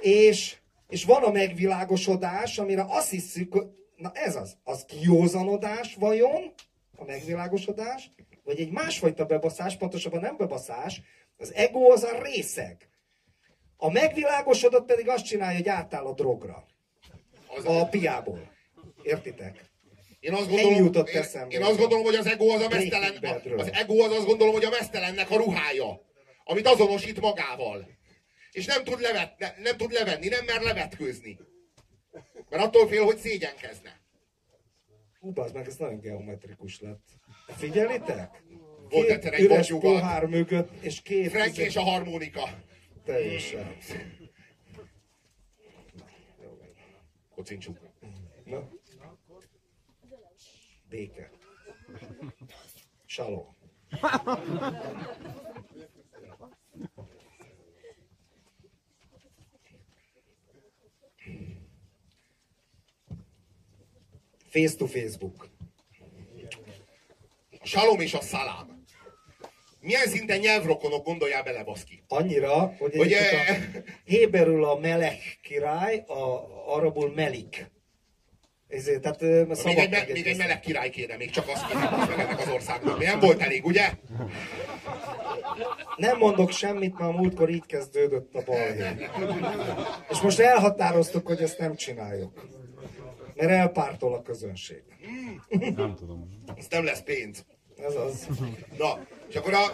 Speaker 4: És, és van a megvilágosodás, amire azt hiszük, na ez az, az kiózanodás vajon, a megvilágosodás, vagy egy másfajta bebaszás, pontosabban nem bebaszás, az ego az a részeg. A megvilágosodott pedig azt csinálja, hogy átáll a drogra.
Speaker 3: Az,
Speaker 4: A piából. Értitek?
Speaker 3: én azt
Speaker 4: Ennyi
Speaker 3: gondolom,
Speaker 4: jutott
Speaker 3: én,
Speaker 4: eszembe.
Speaker 3: én azt gondolom, hogy az ego az a mesztelen, az ego az azt gondolom, hogy a mesztelennek a ruhája, amit azonosít magával. És nem tud, levet, ne, nem tud levenni, nem mer levetkőzni. Mert attól fél, hogy szégyenkezne.
Speaker 4: Hú, meg, ez nagyon geometrikus lett. Figyelitek?
Speaker 3: Volt egyszer egy
Speaker 4: üres pohár mögött, és két...
Speaker 3: Frank és a harmonika.
Speaker 4: Teljesen.
Speaker 3: Kocincsuk.
Speaker 4: Na. Béke. Salom. Face to Facebook.
Speaker 3: A salom és a szalám. Milyen szinten nyelvrokonok gondoljál bele, baszki?
Speaker 4: Annyira, hogy,
Speaker 3: Hogy,
Speaker 4: egyébként a Héberül a Melek király, a arabul Melik. Ezért, tehát ö,
Speaker 3: Még egy, még egy meleg király kéne, még csak azt kéne most meg ennek az országnak. Mi nem volt elég, ugye?
Speaker 4: Nem mondok semmit, mert a múltkor így kezdődött a balhé. És most elhatároztuk, hogy ezt nem csináljuk. Mert elpártol a közönség.
Speaker 3: Ez nem lesz pénz.
Speaker 4: Ez az.
Speaker 3: Na, és akkor a,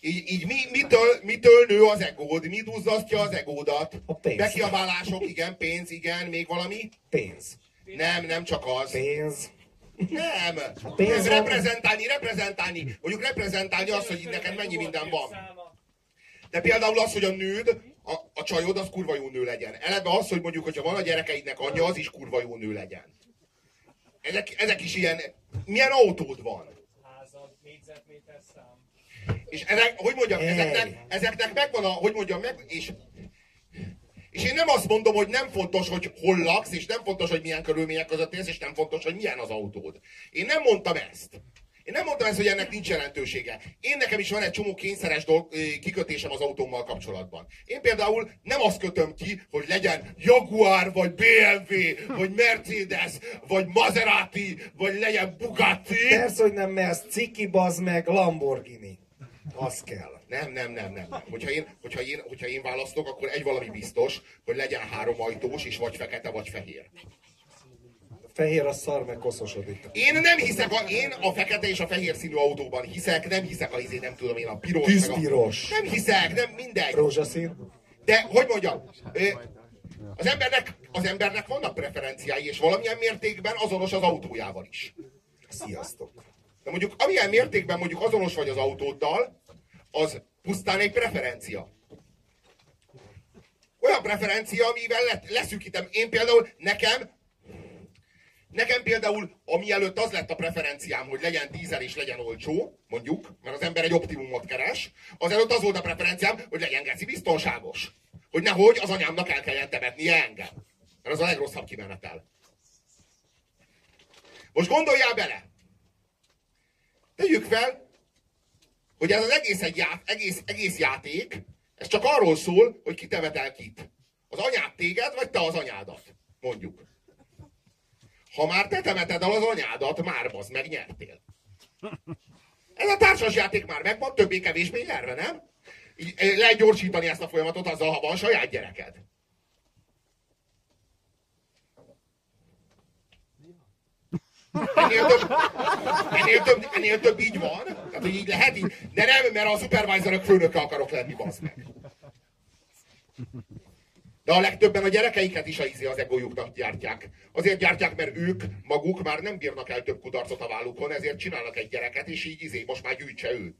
Speaker 3: így, így mi, mitől, mitől nő az egód? Mi duzzasztja az egódat?
Speaker 4: A pénz.
Speaker 3: Bekiabálások, igen, pénz, igen, még valami?
Speaker 4: Pénz.
Speaker 3: Nem, nem csak az.
Speaker 4: Pénz.
Speaker 3: Nem.
Speaker 4: pénz
Speaker 3: Ez
Speaker 4: van.
Speaker 3: reprezentálni, reprezentálni. Mondjuk reprezentálni azt, hogy neked mennyi minden van. De például az, hogy a nőd, a, a csajod, az kurva jó nő legyen. Eleve az, hogy mondjuk, hogyha van a gyerekeidnek anyja, az is kurva jó nő legyen. Ezek, ezek is ilyen... Milyen autód van?
Speaker 2: Házad, négyzetméter szám.
Speaker 3: És ezek, hogy mondjam, ezeknek, ezeknek megvan a, hogy mondjam, meg, és, és én nem azt mondom, hogy nem fontos, hogy hol laksz, és nem fontos, hogy milyen körülmények között élsz, és nem fontos, hogy milyen az autód. Én nem mondtam ezt. Én nem mondtam ezt, hogy ennek nincs jelentősége. Én nekem is van egy csomó kényszeres dolg, kikötésem az autómmal kapcsolatban. Én például nem azt kötöm ki, hogy legyen Jaguar, vagy BMW, vagy Mercedes, vagy Maserati, vagy legyen Bugatti.
Speaker 4: Persze, hogy nem mersz ciki, bazd meg, Lamborghini. Az kell.
Speaker 3: Nem, nem, nem, nem. nem. Hogyha, én, hogyha, én, hogyha én választok, akkor egy valami biztos, hogy legyen három ajtós, és vagy fekete, vagy fehér.
Speaker 4: Fehér a szar, meg koszosodik.
Speaker 3: Én nem hiszek, a, én a fekete és a fehér színű autóban hiszek, nem hiszek a izé, nem tudom én, a piros. meg a-
Speaker 4: Tűzpiros.
Speaker 3: Nem hiszek, nem mindegy.
Speaker 4: Rózsaszín.
Speaker 3: De, hogy mondjam, az embernek, az embernek vannak preferenciái, és valamilyen mértékben azonos az autójával is.
Speaker 4: Sziasztok.
Speaker 3: De mondjuk amilyen mértékben mondjuk azonos vagy az autóddal, az Pusztán egy preferencia. Olyan preferencia, amivel le, leszűkítem. Én például, nekem, nekem például, ami előtt az lett a preferenciám, hogy legyen dízel és legyen olcsó, mondjuk, mert az ember egy optimumot keres, az előtt az volt a preferenciám, hogy legyen geci biztonságos. Hogy nehogy az anyámnak el kelljen temetnie engem. Mert az a legrosszabb kimenetel. Most gondoljál bele! Tegyük fel, hogy ez az egész, egy ját, egész, egész játék, ez csak arról szól, hogy ki temetel kit. Az anyád téged, vagy te az anyádat. Mondjuk. Ha már te temeted el az anyádat, már az meg nyertél. Ez a társasjáték már megvan, többé-kevésbé nyerve, nem? Így eh, lehet gyorsítani ezt a folyamatot azzal, ha van saját gyereked. Ennél több, ennél, több, ennél több így van. Tehát, hogy így lehet így. De nem, mert a supervisorok főnöke akarok lenni, bazd meg. De a legtöbben a gyerekeiket is izé az egójuknak gyártják. Azért gyártják, mert ők maguk már nem bírnak el több kudarcot a vállukon, ezért csinálnak egy gyereket, és így izé, most már gyűjtse ő.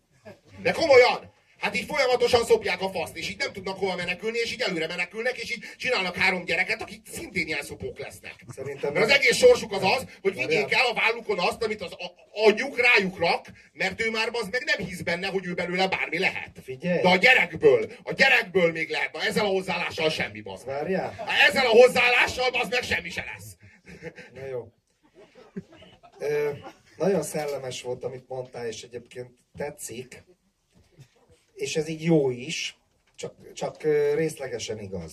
Speaker 3: De komolyan! Hát így folyamatosan szopják a faszt, és így nem tudnak hova menekülni, és így előre menekülnek, és így csinálnak három gyereket, akik szintén ilyen szopók lesznek.
Speaker 4: Szerintem
Speaker 3: Mert az egész sorsuk az az, hogy vigyék el a vállukon azt, amit az agyuk rájuk rak, mert ő már az meg nem hisz benne, hogy ő belőle bármi lehet.
Speaker 4: Figyelj!
Speaker 3: De a gyerekből, a gyerekből még lehet. Na ezzel a hozzáállással semmi bazd.
Speaker 4: Várjál?
Speaker 3: Ezzel a hozzáállással az meg semmi se lesz.
Speaker 4: Na jó. Ö, nagyon szellemes volt, amit mondtál, és egyébként tetszik. És ez így jó is, csak, csak részlegesen igaz.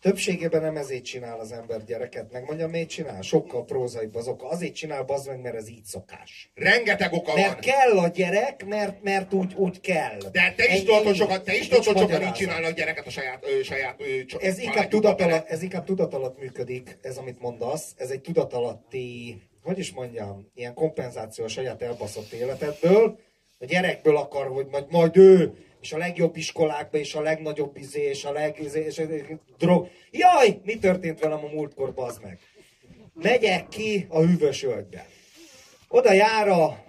Speaker 4: Többségében nem ezért csinál az ember gyereket, meg mondjam, miért csinál? Sokkal prózaibb az oka. Azért csinál, bazd meg, mert ez így szokás.
Speaker 3: Rengeteg oka
Speaker 4: Mert
Speaker 3: van.
Speaker 4: kell a gyerek, mert, mert úgy, úgy kell.
Speaker 3: De te is tudod, hogy sokan, te is tudod, hogy sokan így csinálnak gyereket a saját, ö, saját ö, cso-
Speaker 4: Ez inkább,
Speaker 3: családjukba
Speaker 4: tudat
Speaker 3: bele.
Speaker 4: alatt, ez inkább tudat alatt működik, ez amit mondasz. Ez egy tudatalatti, hogy is mondjam, ilyen kompenzáció a saját elbaszott életedből. A gyerekből akar, hogy majd, majd ő, és a legjobb iskolákba, és a legnagyobb izé, és a leg... Izé, és a drog. Jaj, mi történt velem a múltkor, bazd meg? Megyek ki a hűvös ölgybe. Oda jár a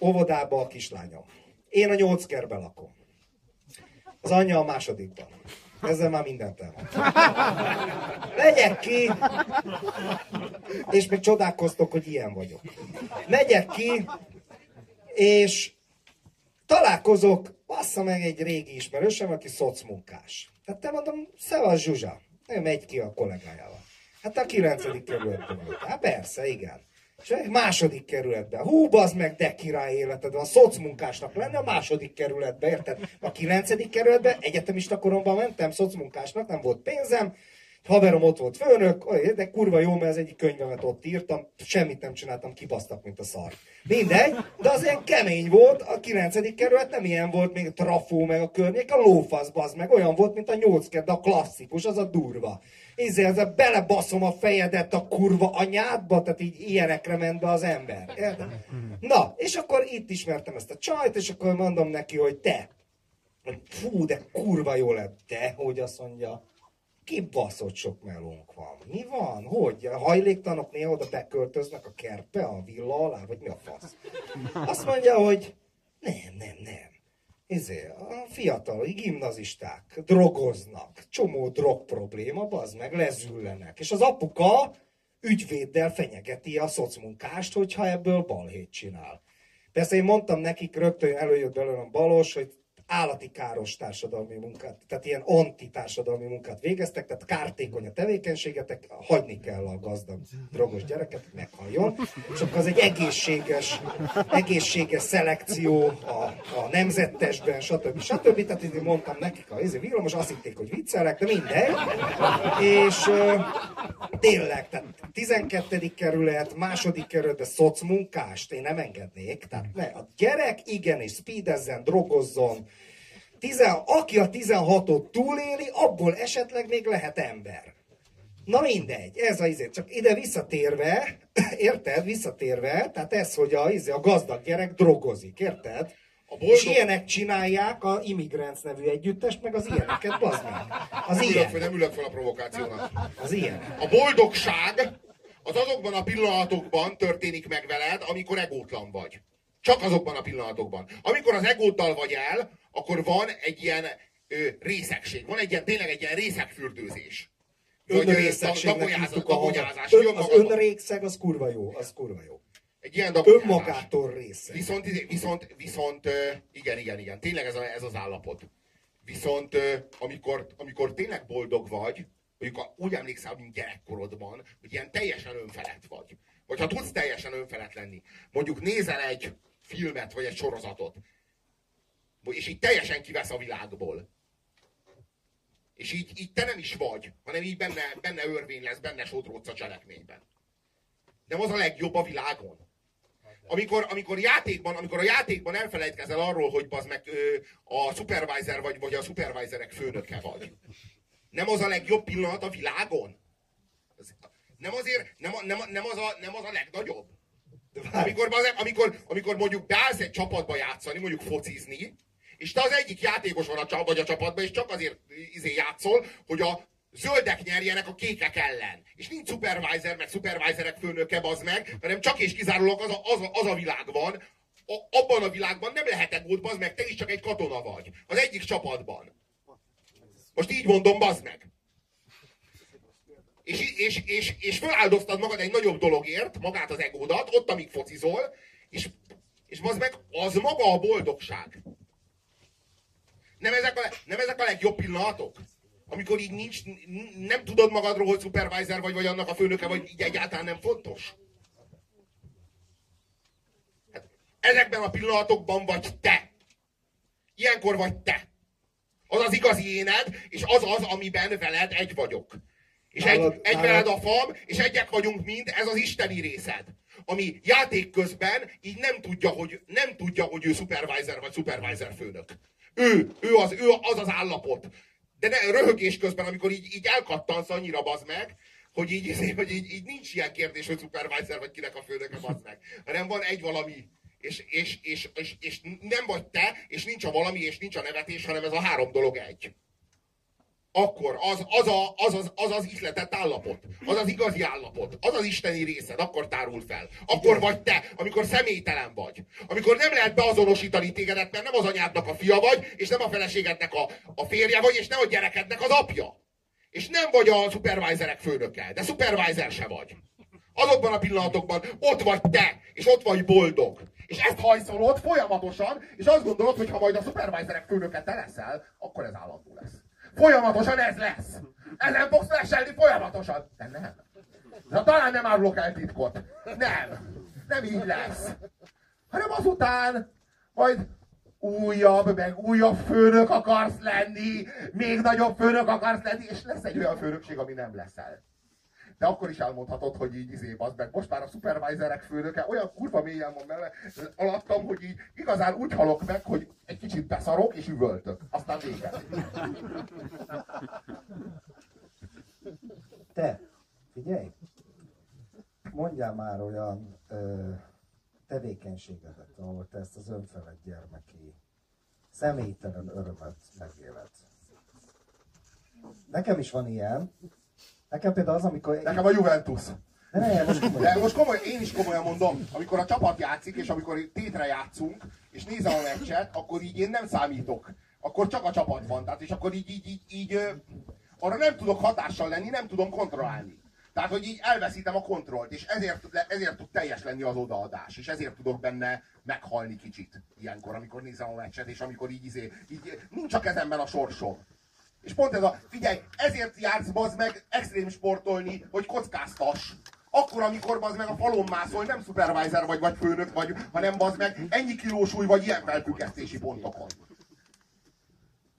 Speaker 4: óvodába a kislányom. Én a nyolc kerbe lakom. Az anyja a másodikban. Ezzel már mindent elmondtam. Megyek ki, és még csodálkoztok, hogy ilyen vagyok. Megyek ki, és találkozok, bassza meg egy régi ismerősem, aki szocmunkás. Tehát te mondom, szevasz Zsuzsa. Ő megy ki a kollégájával. Hát a 9. kerületben volt. Hát persze, igen. És egy második kerületben. Hú, bazd meg, de király életed van. Szocmunkásnak lenni a második kerületben, érted? A 9. kerületben egyetemista koromban mentem szocmunkásnak, nem volt pénzem, haverom ott volt főnök, de kurva jó, mert az egyik könyvemet ott írtam, semmit nem csináltam, kibasztak, mint a szar. Mindegy, de az ilyen kemény volt, a 9. kerület nem ilyen volt, még a trafó, meg a környék, a lófasz, bazd meg, olyan volt, mint a 8 de a klasszikus, az a durva. Izé, ez a belebaszom a fejedet a kurva anyádba, tehát így ilyenekre ment be az ember. Érted? Na, és akkor itt ismertem ezt a csajt, és akkor mondom neki, hogy te, fú, de kurva jó lett, de, hogy azt mondja, kibaszott sok melónk van. Mi van? Hogy? A hajléktalanok néha oda beköltöznek a kertbe, a villa alá, vagy mi a fasz? Azt mondja, hogy nem, nem, nem. Izé, a fiatal gimnazisták drogoznak, csomó drog probléma, bazd meg, lezüllenek. És az apuka ügyvéddel fenyegeti a szocmunkást, hogyha ebből balhét csinál. Persze én mondtam nekik, rögtön előjött belőlem balos, hogy állati káros társadalmi munkát, tehát ilyen antitársadalmi munkát végeztek, tehát kártékony a tevékenységetek, hagyni kell a gazdag, drogos gyereket, meghalljon, és akkor az egy egészséges, egészséges szelekció a, a nemzettesben, stb. stb. Tehát így mondtam nekik a izé, villamos, azt hitték, hogy viccelek, de mindegy. És ö, tényleg, tehát 12. kerület, második kerületben szocmunkást én nem engednék. Tehát ne, a gyerek igenis speedezzen, drogozzon, Tizen, aki a 16-ot túléli, abból esetleg még lehet ember. Na mindegy, ez a izé. Csak ide visszatérve, [CLEARS THROAT] érted? Visszatérve, tehát ez, hogy a, izé, a gazdag gyerek drogozik, érted?
Speaker 3: A
Speaker 4: És
Speaker 3: boldog,
Speaker 4: ilyenek csinálják a Immigrants nevű együttest, meg az ilyeneket, bazd meg. Az
Speaker 3: nem ülök, fel,
Speaker 4: ilyen.
Speaker 3: nem ülök fel a provokációnak.
Speaker 4: Az ilyen.
Speaker 3: A boldogság az azokban a pillanatokban történik meg veled, amikor egótlan vagy. Csak azokban a pillanatokban. Amikor az egóddal vagy el, akkor van egy ilyen ö, részegség. Van egy ilyen, tényleg egy ilyen részegfürdőzés.
Speaker 4: Önrészegségnek hívtuk a hangot. Ön, az önrékszeg az kurva jó, az kurva jó.
Speaker 3: Egy ilyen.
Speaker 4: Önmagától részeg.
Speaker 3: Viszont, izé- viszont, viszont, igen, igen, igen, tényleg ez, a, ez az állapot. Viszont amikor, amikor tényleg boldog vagy, mondjuk úgy emlékszel, mint gyerekkorodban, hogy ilyen teljesen önfelett vagy. Vagy ha tudsz teljesen önfelett lenni, mondjuk nézel egy filmet, vagy egy sorozatot, és így teljesen kivesz a világból. És így, így te nem is vagy, hanem így benne, benne örvény lesz, benne sodródsz a cselekményben. Nem az a legjobb a világon? amikor, amikor játékban, amikor a játékban elfelejtkezel arról, hogy az meg ö, a supervisor vagy, vagy a supervisorek főnöke vagy. Nem az a legjobb pillanat a világon? Az- Nem azért, nem, a- nem, nem, az, a, nem az a legnagyobb? Amikor, amikor, amikor mondjuk beállsz egy csapatba játszani, mondjuk focizni, és te az egyik játékos van a, csa- vagy a csapatban, és csak azért izé játszol, hogy a zöldek nyerjenek a kékek ellen. És nincs supervisor, meg supervisorek főnöke, az meg, hanem csak és kizárólag az a, az a, az a világ van, a, abban a világban nem lehet egód, bazd meg, te is csak egy katona vagy. Az egyik csapatban. Most így mondom, bazd meg. És, és, és, és feláldoztad magad egy nagyobb dologért, magát az egódat, ott, amíg focizol, és, és bazd meg, az maga a boldogság. Nem ezek a, nem ezek a legjobb pillanatok? Amikor így nincs, nem tudod magadról, hogy supervisor vagy, vagy annak a főnöke, vagy így egyáltalán nem fontos? Hát, ezekben a pillanatokban vagy te. Ilyenkor vagy te. Az az igazi éned, és az az, amiben veled egy vagyok. És egy,
Speaker 4: Nálad-
Speaker 3: egy
Speaker 4: nálad-
Speaker 3: veled a fam, és egyek vagyunk mind, ez az isteni részed. Ami játék közben így nem tudja, hogy, nem tudja, hogy ő supervisor vagy supervisor főnök. Ő, ő az, ő az az állapot. De ne, röhögés közben, amikor így, így elkattansz annyira bazd meg, hogy így, [LAUGHS] hogy így, így nincs ilyen kérdés, hogy supervisor vagy kinek a főnöke bazd meg. Hanem van egy valami, és, és, és, és, és nem vagy te, és nincs a valami, és nincs a nevetés, hanem ez a három dolog egy akkor az az, a, az, az, az az ihletett állapot, az az igazi állapot, az az isteni részed, akkor tárul fel. Akkor vagy te, amikor személytelen vagy. Amikor nem lehet beazonosítani tégedet, mert nem az anyádnak a fia vagy, és nem a feleségednek a, a férje vagy, és nem a gyerekednek az apja. És nem vagy a supervisorek főnöke, de supervisor se vagy. Azokban a pillanatokban ott vagy te, és ott vagy boldog. És ezt hajszolod folyamatosan, és azt gondolod, hogy ha majd a supervisorek főnöke te leszel, akkor ez állandó lesz. Folyamatosan ez lesz. Ezen fogsz leselni folyamatosan. De nem. Na talán nem árulok el titkot. Nem. Nem így lesz. Hanem azután majd újabb, meg újabb főnök akarsz lenni, még nagyobb főnök akarsz lenni, és lesz egy olyan főnökség, ami nem leszel. De akkor is elmondhatod, hogy így izé, az meg most már a supervisorek főnöke olyan kurva mélyen van melle, alattam, hogy így igazán úgy halok meg, hogy egy kicsit beszarok és üvöltök. Aztán vége.
Speaker 7: Te, figyelj! Mondjál már olyan ö, tevékenységedet, ahol te ezt az önfelett gyermeki személytelen örömet megéled. Nekem is van ilyen. Nekem például az, amikor...
Speaker 3: Nekem a Juventus.
Speaker 7: De ne, most komolyan.
Speaker 3: De most komoly, én is komolyan mondom, amikor a csapat játszik, és amikor tétre játszunk, és nézem a meccset, akkor így én nem számítok. Akkor csak a csapat van. Tehát, és akkor így, így, így, így arra nem tudok hatással lenni, nem tudom kontrollálni. Tehát, hogy így elveszítem a kontrollt, és ezért, ezért tud teljes lenni az odaadás, és ezért tudok benne meghalni kicsit ilyenkor, amikor nézem a meccset, és amikor így, izé, így nincs a kezemben a sorsom. És pont ez a, figyelj, ezért jársz bazd meg extrém sportolni, hogy kockáztass. Akkor, amikor bazd meg a falon mászol, nem supervisor vagy, vagy főnök vagy, hanem bazd meg ennyi kilósúly vagy ilyen felfüggesztési pontokon.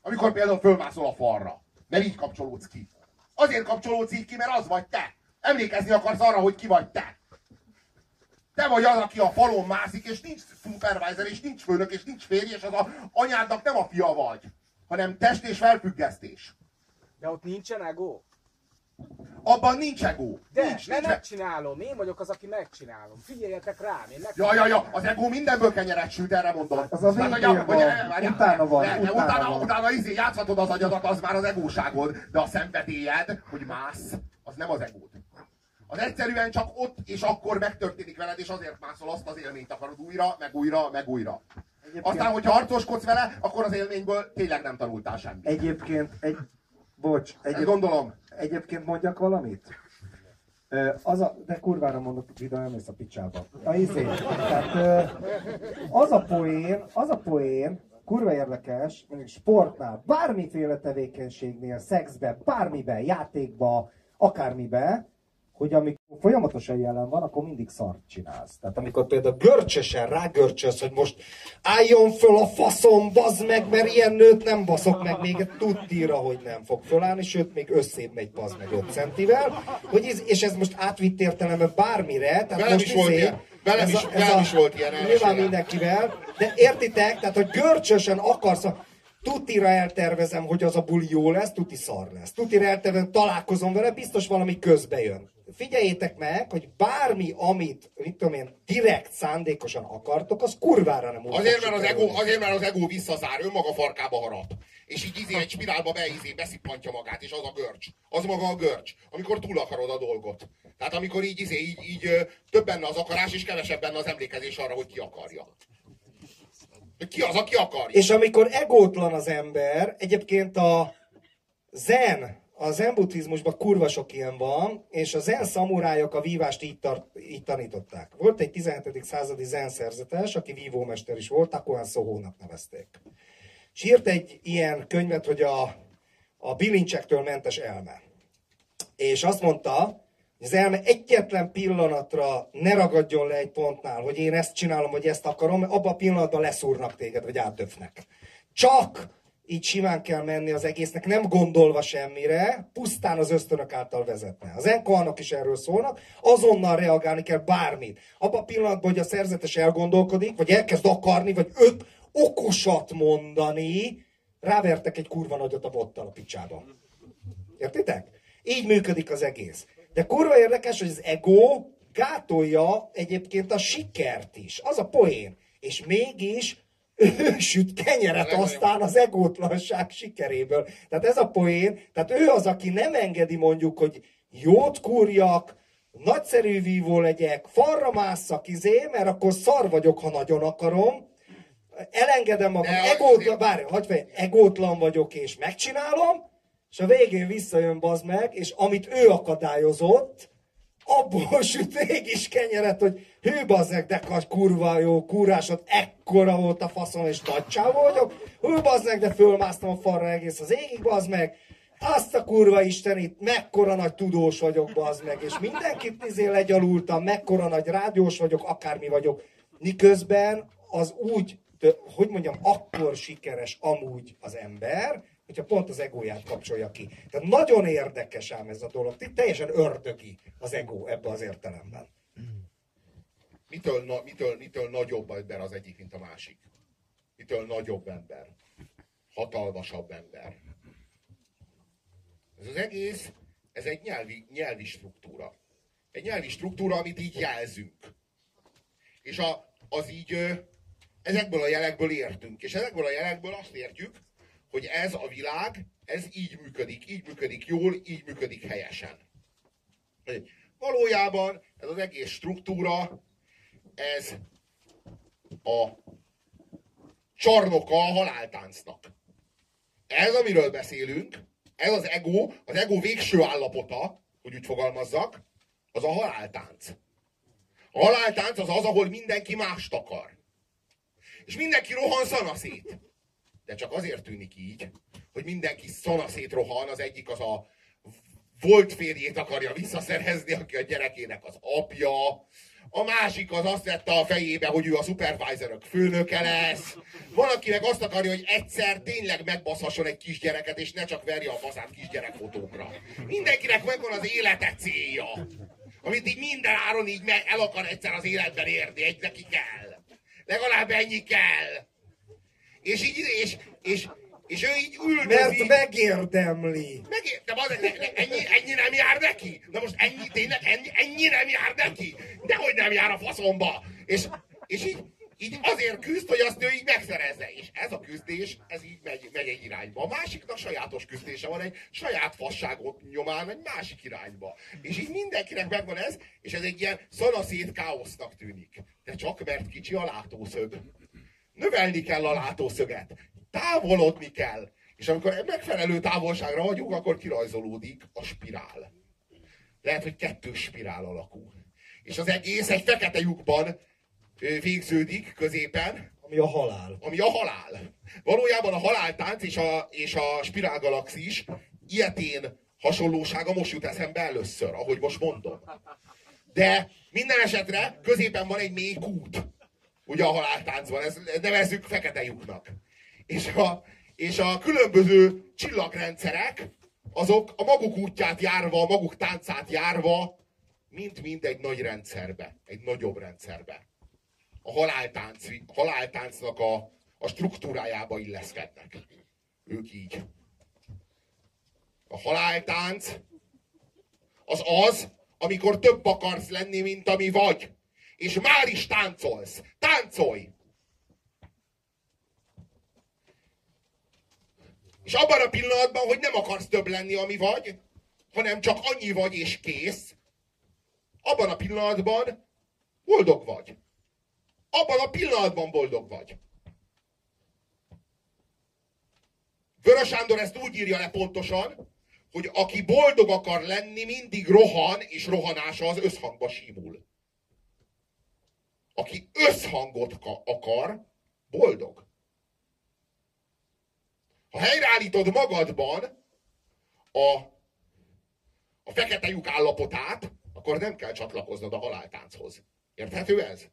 Speaker 3: Amikor például fölmászol a falra, mert így kapcsolódsz ki. Azért kapcsolódsz így ki, mert az vagy te. Emlékezni akarsz arra, hogy ki vagy te. Te vagy az, aki a falon mászik, és nincs supervisor, és nincs főnök, és nincs férj, és az a anyádnak nem a fia vagy, hanem test és felfüggesztés.
Speaker 8: De ott nincsen ego?
Speaker 3: Abban nincs ego.
Speaker 8: De,
Speaker 3: nincs,
Speaker 8: mert
Speaker 3: nincs.
Speaker 8: megcsinálom. Én vagyok az, aki megcsinálom. Figyeljetek rám, én meg...
Speaker 3: Ja, ja, ja, az ego mindenből kenyeret süt, erre mondod.
Speaker 7: Az a
Speaker 3: Tehát, hogy hogy- várjál,
Speaker 7: utána van,
Speaker 3: de, de
Speaker 7: utána
Speaker 3: utána,
Speaker 7: van.
Speaker 3: utána izé játszhatod az agyadat, az már az egóságod, de a szenvedélyed, hogy mász, az nem az egód. Az egyszerűen csak ott és akkor megtörténik veled, és azért mászol azt az élményt akarod újra, meg újra, meg újra. Aztán, hogyha harcoskodsz vele, akkor az élményből tényleg nem tanultál semmit.
Speaker 7: Egyébként, egy, bocs, egyéb,
Speaker 3: gondolom.
Speaker 7: egyébként mondjak valamit? Az a, de kurvára mondok, Vida, nem mész a picsába. A izé. Tehát, az a poén, az a poén, kurva érdekes, mondjuk sportnál, bármiféle tevékenységnél, szexben, bármiben, játékban, akármiben, hogy amikor folyamatosan jelen van, akkor mindig szart csinálsz. Tehát
Speaker 4: Amikor például görcsösen rágörcsöz, hogy most álljon föl a faszom, bazd meg, mert ilyen nőt nem baszok meg még tudtira, hogy nem fog fölállni, sőt, még összébb megy bazd meg 5 centivel, hogy ez, és ez most átvitt értelemben bármire, tehát
Speaker 3: Velem
Speaker 4: most
Speaker 3: is volt
Speaker 4: izé,
Speaker 3: ilyen. Velem
Speaker 4: ez
Speaker 3: is-
Speaker 4: a- ez
Speaker 3: velem
Speaker 4: a-
Speaker 3: is volt ilyen
Speaker 4: Nyilván mindenkivel, de értitek, tehát hogy görcsösen akarsz, tutira eltervezem, hogy az a buli jó lesz, tuti szar lesz. Tutira eltervezem, találkozom vele, biztos valami közbe jön. Figyeljétek meg, hogy bármi, amit, mit tudom én, direkt szándékosan akartok, az kurvára nem úgy
Speaker 3: Azért, mert az ego, azért, mert az ego visszazár, önmaga farkába harap. És így izé egy spirálba beizé, beszippantja magát, és az a görcs. Az maga a görcs, amikor túl akarod a dolgot. Tehát amikor így, izé, így, így több benne az akarás, és kevesebb benne az emlékezés arra, hogy ki akarja. Ki az, aki akarja.
Speaker 4: És amikor egótlan az ember, egyébként a zen, a zen buddhizmusban kurva sok ilyen van, és a zen szamurájok a vívást így, tar- így tanították. Volt egy 17. századi zen szerzetes, aki vívómester is volt, Takuan Sohónak nevezték. És írt egy ilyen könyvet, hogy a, a bilincsektől mentes elme. És azt mondta, hogy az elme egyetlen pillanatra ne ragadjon le egy pontnál, hogy én ezt csinálom, vagy ezt akarom, mert abban a pillanatban leszúrnak téged, vagy átdöfnek. Csak így simán kell menni az egésznek, nem gondolva semmire, pusztán az ösztönök által vezetne. Az enkoanok is erről szólnak, azonnal reagálni kell bármit. Abban a pillanatban, hogy a szerzetes elgondolkodik, vagy elkezd akarni, vagy öt okosat mondani, rávertek egy kurva nagyot a bottal a picsába. Értitek? Így működik az egész. De kurva érdekes, hogy az ego gátolja egyébként a sikert is. Az a poén. És mégis ő süt kenyeret aztán az egótlanság sikeréből. Tehát ez a poén, tehát ő az, aki nem engedi mondjuk, hogy jót kúrjak, nagyszerű vívó legyek, falra másszak izé, mert akkor szar vagyok, ha nagyon akarom, elengedem magam,
Speaker 3: De
Speaker 4: egótlan, várj, hagyj fel, egótlan vagyok és megcsinálom, és a végén visszajön bazd meg, és amit ő akadályozott, abból süt mégis kenyeret, hogy hű bazd meg, de kas kurva jó kúrásod, ekkora volt a faszom, és nagy csávó vagyok, hű bazd meg, de fölmásztam a falra egész az égig, bazd meg, azt a kurva istenit, mekkora nagy tudós vagyok, bazd meg, és mindenkit izé legyalultam, mekkora nagy rádiós vagyok, akármi vagyok. Miközben az úgy, hogy mondjam, akkor sikeres amúgy az ember, hogyha pont az egóját kapcsolja ki. Tehát nagyon érdekes ám ez a dolog. Teljesen ördögi az ego ebbe az értelemben.
Speaker 3: Mitől, na, mitől, mitől nagyobb ember az egyik, mint a másik? Mitől nagyobb ember? Hatalmasabb ember. Ez az egész, ez egy nyelvi, nyelvi struktúra. Egy nyelvi struktúra, amit így jelzünk. És a, az így, ezekből a jelekből értünk. És ezekből a jelekből azt értjük, hogy ez a világ, ez így működik, így működik jól, így működik helyesen. Valójában ez az egész struktúra, ez a csarnoka a haláltáncnak. Ez, amiről beszélünk, ez az ego, az ego végső állapota, hogy úgy fogalmazzak, az a haláltánc. A haláltánc az az, ahol mindenki mást akar. És mindenki rohan szanaszét. De csak azért tűnik így, hogy mindenki szanaszét rohan, az egyik az a volt férjét akarja visszaszerezni, aki a gyerekének az apja. A másik az azt vette a fejébe, hogy ő a supervisorok főnöke lesz. Van, aki meg azt akarja, hogy egyszer tényleg megbaszhasson egy kisgyereket, és ne csak verje a fazát kisgyerekfotókra. Mindenkinek megvan az élete célja. Amit így minden áron így meg el akar egyszer az életben érni, egy neki kell. Legalább ennyi kell. És így, és, és, és ő így üldözi.
Speaker 4: Mert megérdemli.
Speaker 3: Megér, de ne, ne, ennyi, ennyi nem jár neki? Na most ennyi, tényleg ennyi, ennyi nem jár neki? Dehogy nem jár a faszomba! És, és így, így azért küzd, hogy azt ő így megszerezze. És ez a küzdés, ez így megy, megy egy irányba. A másiknak sajátos küzdése van, egy saját fasságot nyomán egy másik irányba. És így mindenkinek megvan ez, és ez egy ilyen szanaszét káosznak tűnik. De csak mert kicsi a látószög. Növelni kell a látószöget. Távolodni kell. És amikor megfelelő távolságra vagyunk, akkor kirajzolódik a spirál. Lehet, hogy kettős spirál alakul. És az egész egy fekete lyukban végződik középen,
Speaker 4: Ami a halál.
Speaker 3: ami a halál. Valójában a haláltánc és a, és a spirálgalaxis ilyetén hasonlósága most jut eszembe először, ahogy most mondom. De minden esetre középen van egy mély kút. Ugye a haláltáncban, ezt nevezzük fekete lyuknak. És a, és a különböző csillagrendszerek, azok a maguk útját járva, a maguk táncát járva, mint-mind egy nagy rendszerbe, egy nagyobb rendszerbe. A haláltánc, haláltáncnak a, a struktúrájába illeszkednek. Ők így. A haláltánc az az, amikor több akarsz lenni, mint ami vagy. És már is táncolsz. Táncolj! És abban a pillanatban, hogy nem akarsz több lenni, ami vagy, hanem csak annyi vagy és kész, abban a pillanatban boldog vagy. Abban a pillanatban boldog vagy. Vörös Sándor ezt úgy írja le pontosan, hogy aki boldog akar lenni, mindig rohan, és rohanása az összhangba símul. Aki összhangot ka- akar, boldog. Ha helyreállítod magadban a, a fekete lyuk állapotát, akkor nem kell csatlakoznod a haláltánchoz. Érthető ez?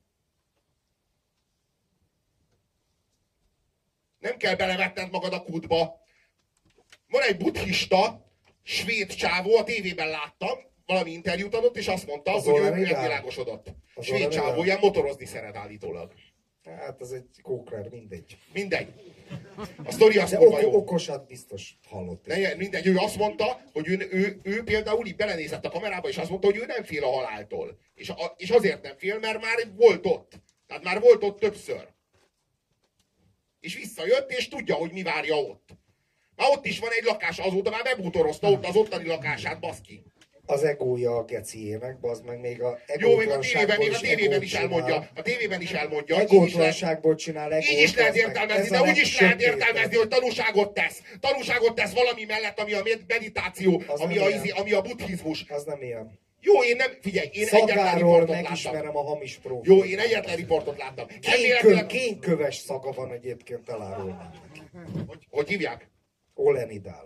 Speaker 3: Nem kell belevetned magad a kútba. Van egy buddhista, svéd csávó, a tévében láttam, valami interjút adott, és azt mondta,
Speaker 4: Az
Speaker 3: hogy ő megvilágosodott. Svéd csávó, ilyen motorozni szeret állítólag.
Speaker 4: Hát az egy kókler, mindegy.
Speaker 3: Mindegy. A sztori az
Speaker 4: ok-
Speaker 3: jó.
Speaker 4: okosat biztos hallott.
Speaker 3: Ne, mindegy, ő azt mondta, hogy ő, ő, ő például így belenézett a kamerába, és azt mondta, hogy ő nem fél a haláltól. És, a, és azért nem fél, mert már volt ott. Tehát már volt ott többször. És visszajött, és tudja, hogy mi várja ott. Már ott is van egy lakás, azóta már bebútorozta ott az ottani lakását, baszki.
Speaker 4: Az egója a geciének, bazd meg még a
Speaker 3: Jó, még a tévében, még a tévében is
Speaker 4: csinál.
Speaker 3: elmondja. A tévében is elmondja. Is
Speaker 4: Egótlanságból csinál egót.
Speaker 3: így is lehet értelmezni,
Speaker 4: Ez
Speaker 3: de úgy is lehet értelmezni, hogy tanúságot tesz. Tanúságot tesz valami mellett, ami a meditáció,
Speaker 4: Az
Speaker 3: ami a, izé- ami a buddhizmus.
Speaker 4: Az nem ilyen.
Speaker 3: Jó, én nem, figyelj, én egyetlen
Speaker 4: Szagáról
Speaker 3: riportot láttam.
Speaker 4: a hamis profil.
Speaker 3: Jó, én egyetlen riportot láttam. Elméletileg,
Speaker 4: kénköves szaga van egyébként elárulva.
Speaker 3: hogy, hogy hívják?
Speaker 4: Olenidál.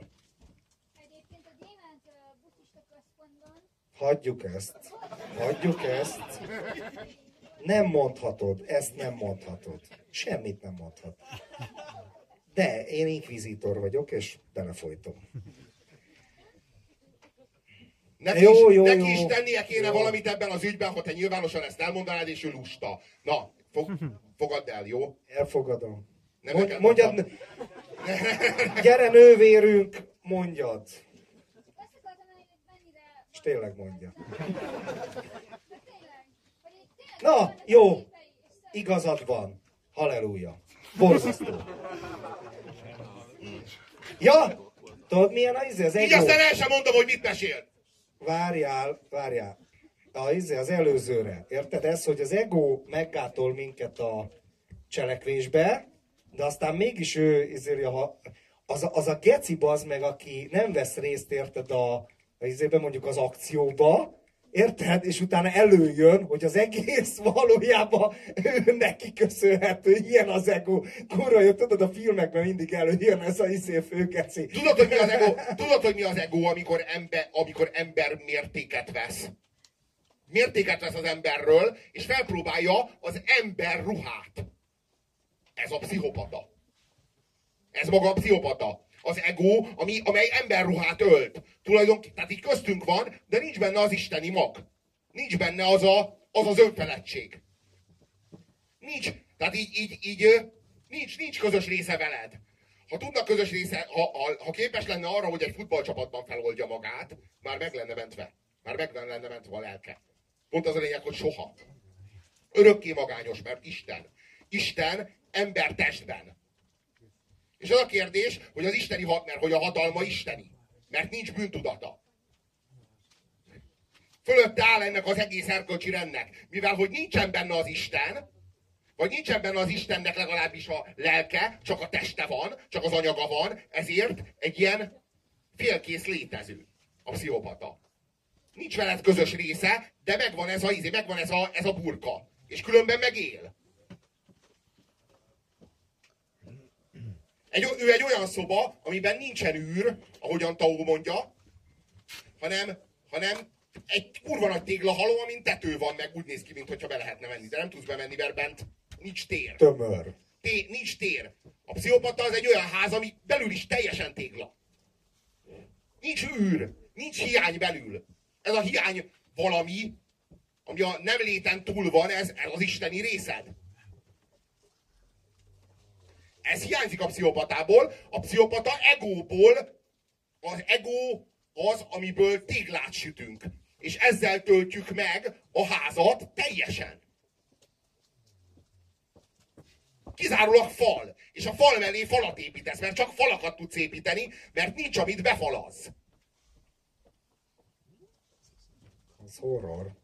Speaker 6: Egyébként a gyémánt ö, buddhista központban
Speaker 4: Hagyjuk ezt. Hagyjuk ezt. Nem mondhatod. Ezt nem mondhatod. Semmit nem mondhat. De én inkvizitor vagyok, és belefolytom.
Speaker 3: Neki,
Speaker 4: Jó,
Speaker 3: is,
Speaker 4: jó,
Speaker 3: neki
Speaker 4: jó.
Speaker 3: is tennie kéne
Speaker 4: Jó.
Speaker 3: valamit ebben az ügyben, ha te nyilvánosan ezt elmondanád, és ő lusta. Na, fog, fogadd el, jó?
Speaker 4: Elfogadom.
Speaker 3: Nem
Speaker 4: Mond, mondjad,
Speaker 3: mondtam.
Speaker 4: gyere nővérünk, mondjad.
Speaker 6: Csak azt akartam mondani, hogy mennyire...
Speaker 4: És tényleg mondja.
Speaker 6: Így
Speaker 4: Na, jó. Igazad van. Halleluja. Borzasztó. Ja, tudod milyen az izé, az
Speaker 3: Így
Speaker 4: ego?
Speaker 3: aztán el sem mondom, hogy mit mesél.
Speaker 4: Várjál, várjál. A, izé, az előzőre. Érted? Ez, hogy az ego meggátol minket a cselekvésbe, de aztán mégis ő izé, ha, az, a- az a geci az meg, aki nem vesz részt, érted, a izébe, mondjuk az akcióba, Érted? És utána előjön, hogy az egész [LAUGHS] valójában ő neki köszönhető. Ilyen az ego. Kurva jó, tudod, a filmekben mindig előjön ez a izé főkeci.
Speaker 3: Tudod, hogy mi az ego? Tudod, hogy mi az ego, amikor ember, amikor ember mértéket vesz? Mértéket vesz az emberről, és felpróbálja az ember ruhát. Ez a pszichopata. Ez maga a pszichopata. Az ego, ami, amely emberruhát ölt. Tulajdonképpen, tehát így köztünk van, de nincs benne az isteni mag. Nincs benne az a, az, az önfeledtség. Nincs. Tehát így, így, így nincs, nincs közös része veled. Ha tudna közös része, ha, ha, ha képes lenne arra, hogy egy futballcsapatban feloldja magát, már meg lenne mentve. Már meg lenne mentve a lelke. Pont az a lényeg, hogy soha. Örökké magányos, mert Isten. Isten ember testben. És az a kérdés, hogy az isteni hat, mert hogy a hatalma isteni. Mert nincs bűntudata. Fölötte áll ennek az egész erkölcsi rendnek. Mivel, hogy nincsen benne az Isten, vagy nincsen benne az Istennek legalábbis a lelke, csak a teste van, csak az anyaga van, ezért egy ilyen félkész létező a pszichopata. Nincs veled közös része, de megvan ez a, izé, megvan ez a, ez a burka. És különben meg Egy, ő egy olyan szoba, amiben nincsen űr, ahogyan Tao mondja, hanem, hanem egy kurva nagy téglahaló, amin tető van, meg úgy néz ki, mintha be lehetne menni, de nem tudsz bemenni, mert bent nincs tér.
Speaker 4: Tömör.
Speaker 3: Té, nincs tér. A pszichopata az egy olyan ház, ami belül is teljesen tégla. Nincs űr, nincs hiány belül. Ez a hiány valami, ami a nem léten túl van, ez, ez az isteni részed. Ez hiányzik a pszichopatából. A pszichopata egóból, az ego az, amiből téglát sütünk. És ezzel töltjük meg a házat teljesen. Kizárólag fal. És a fal mellé falat építesz, mert csak falakat tudsz építeni, mert nincs, amit befalaz.
Speaker 4: Ez horror.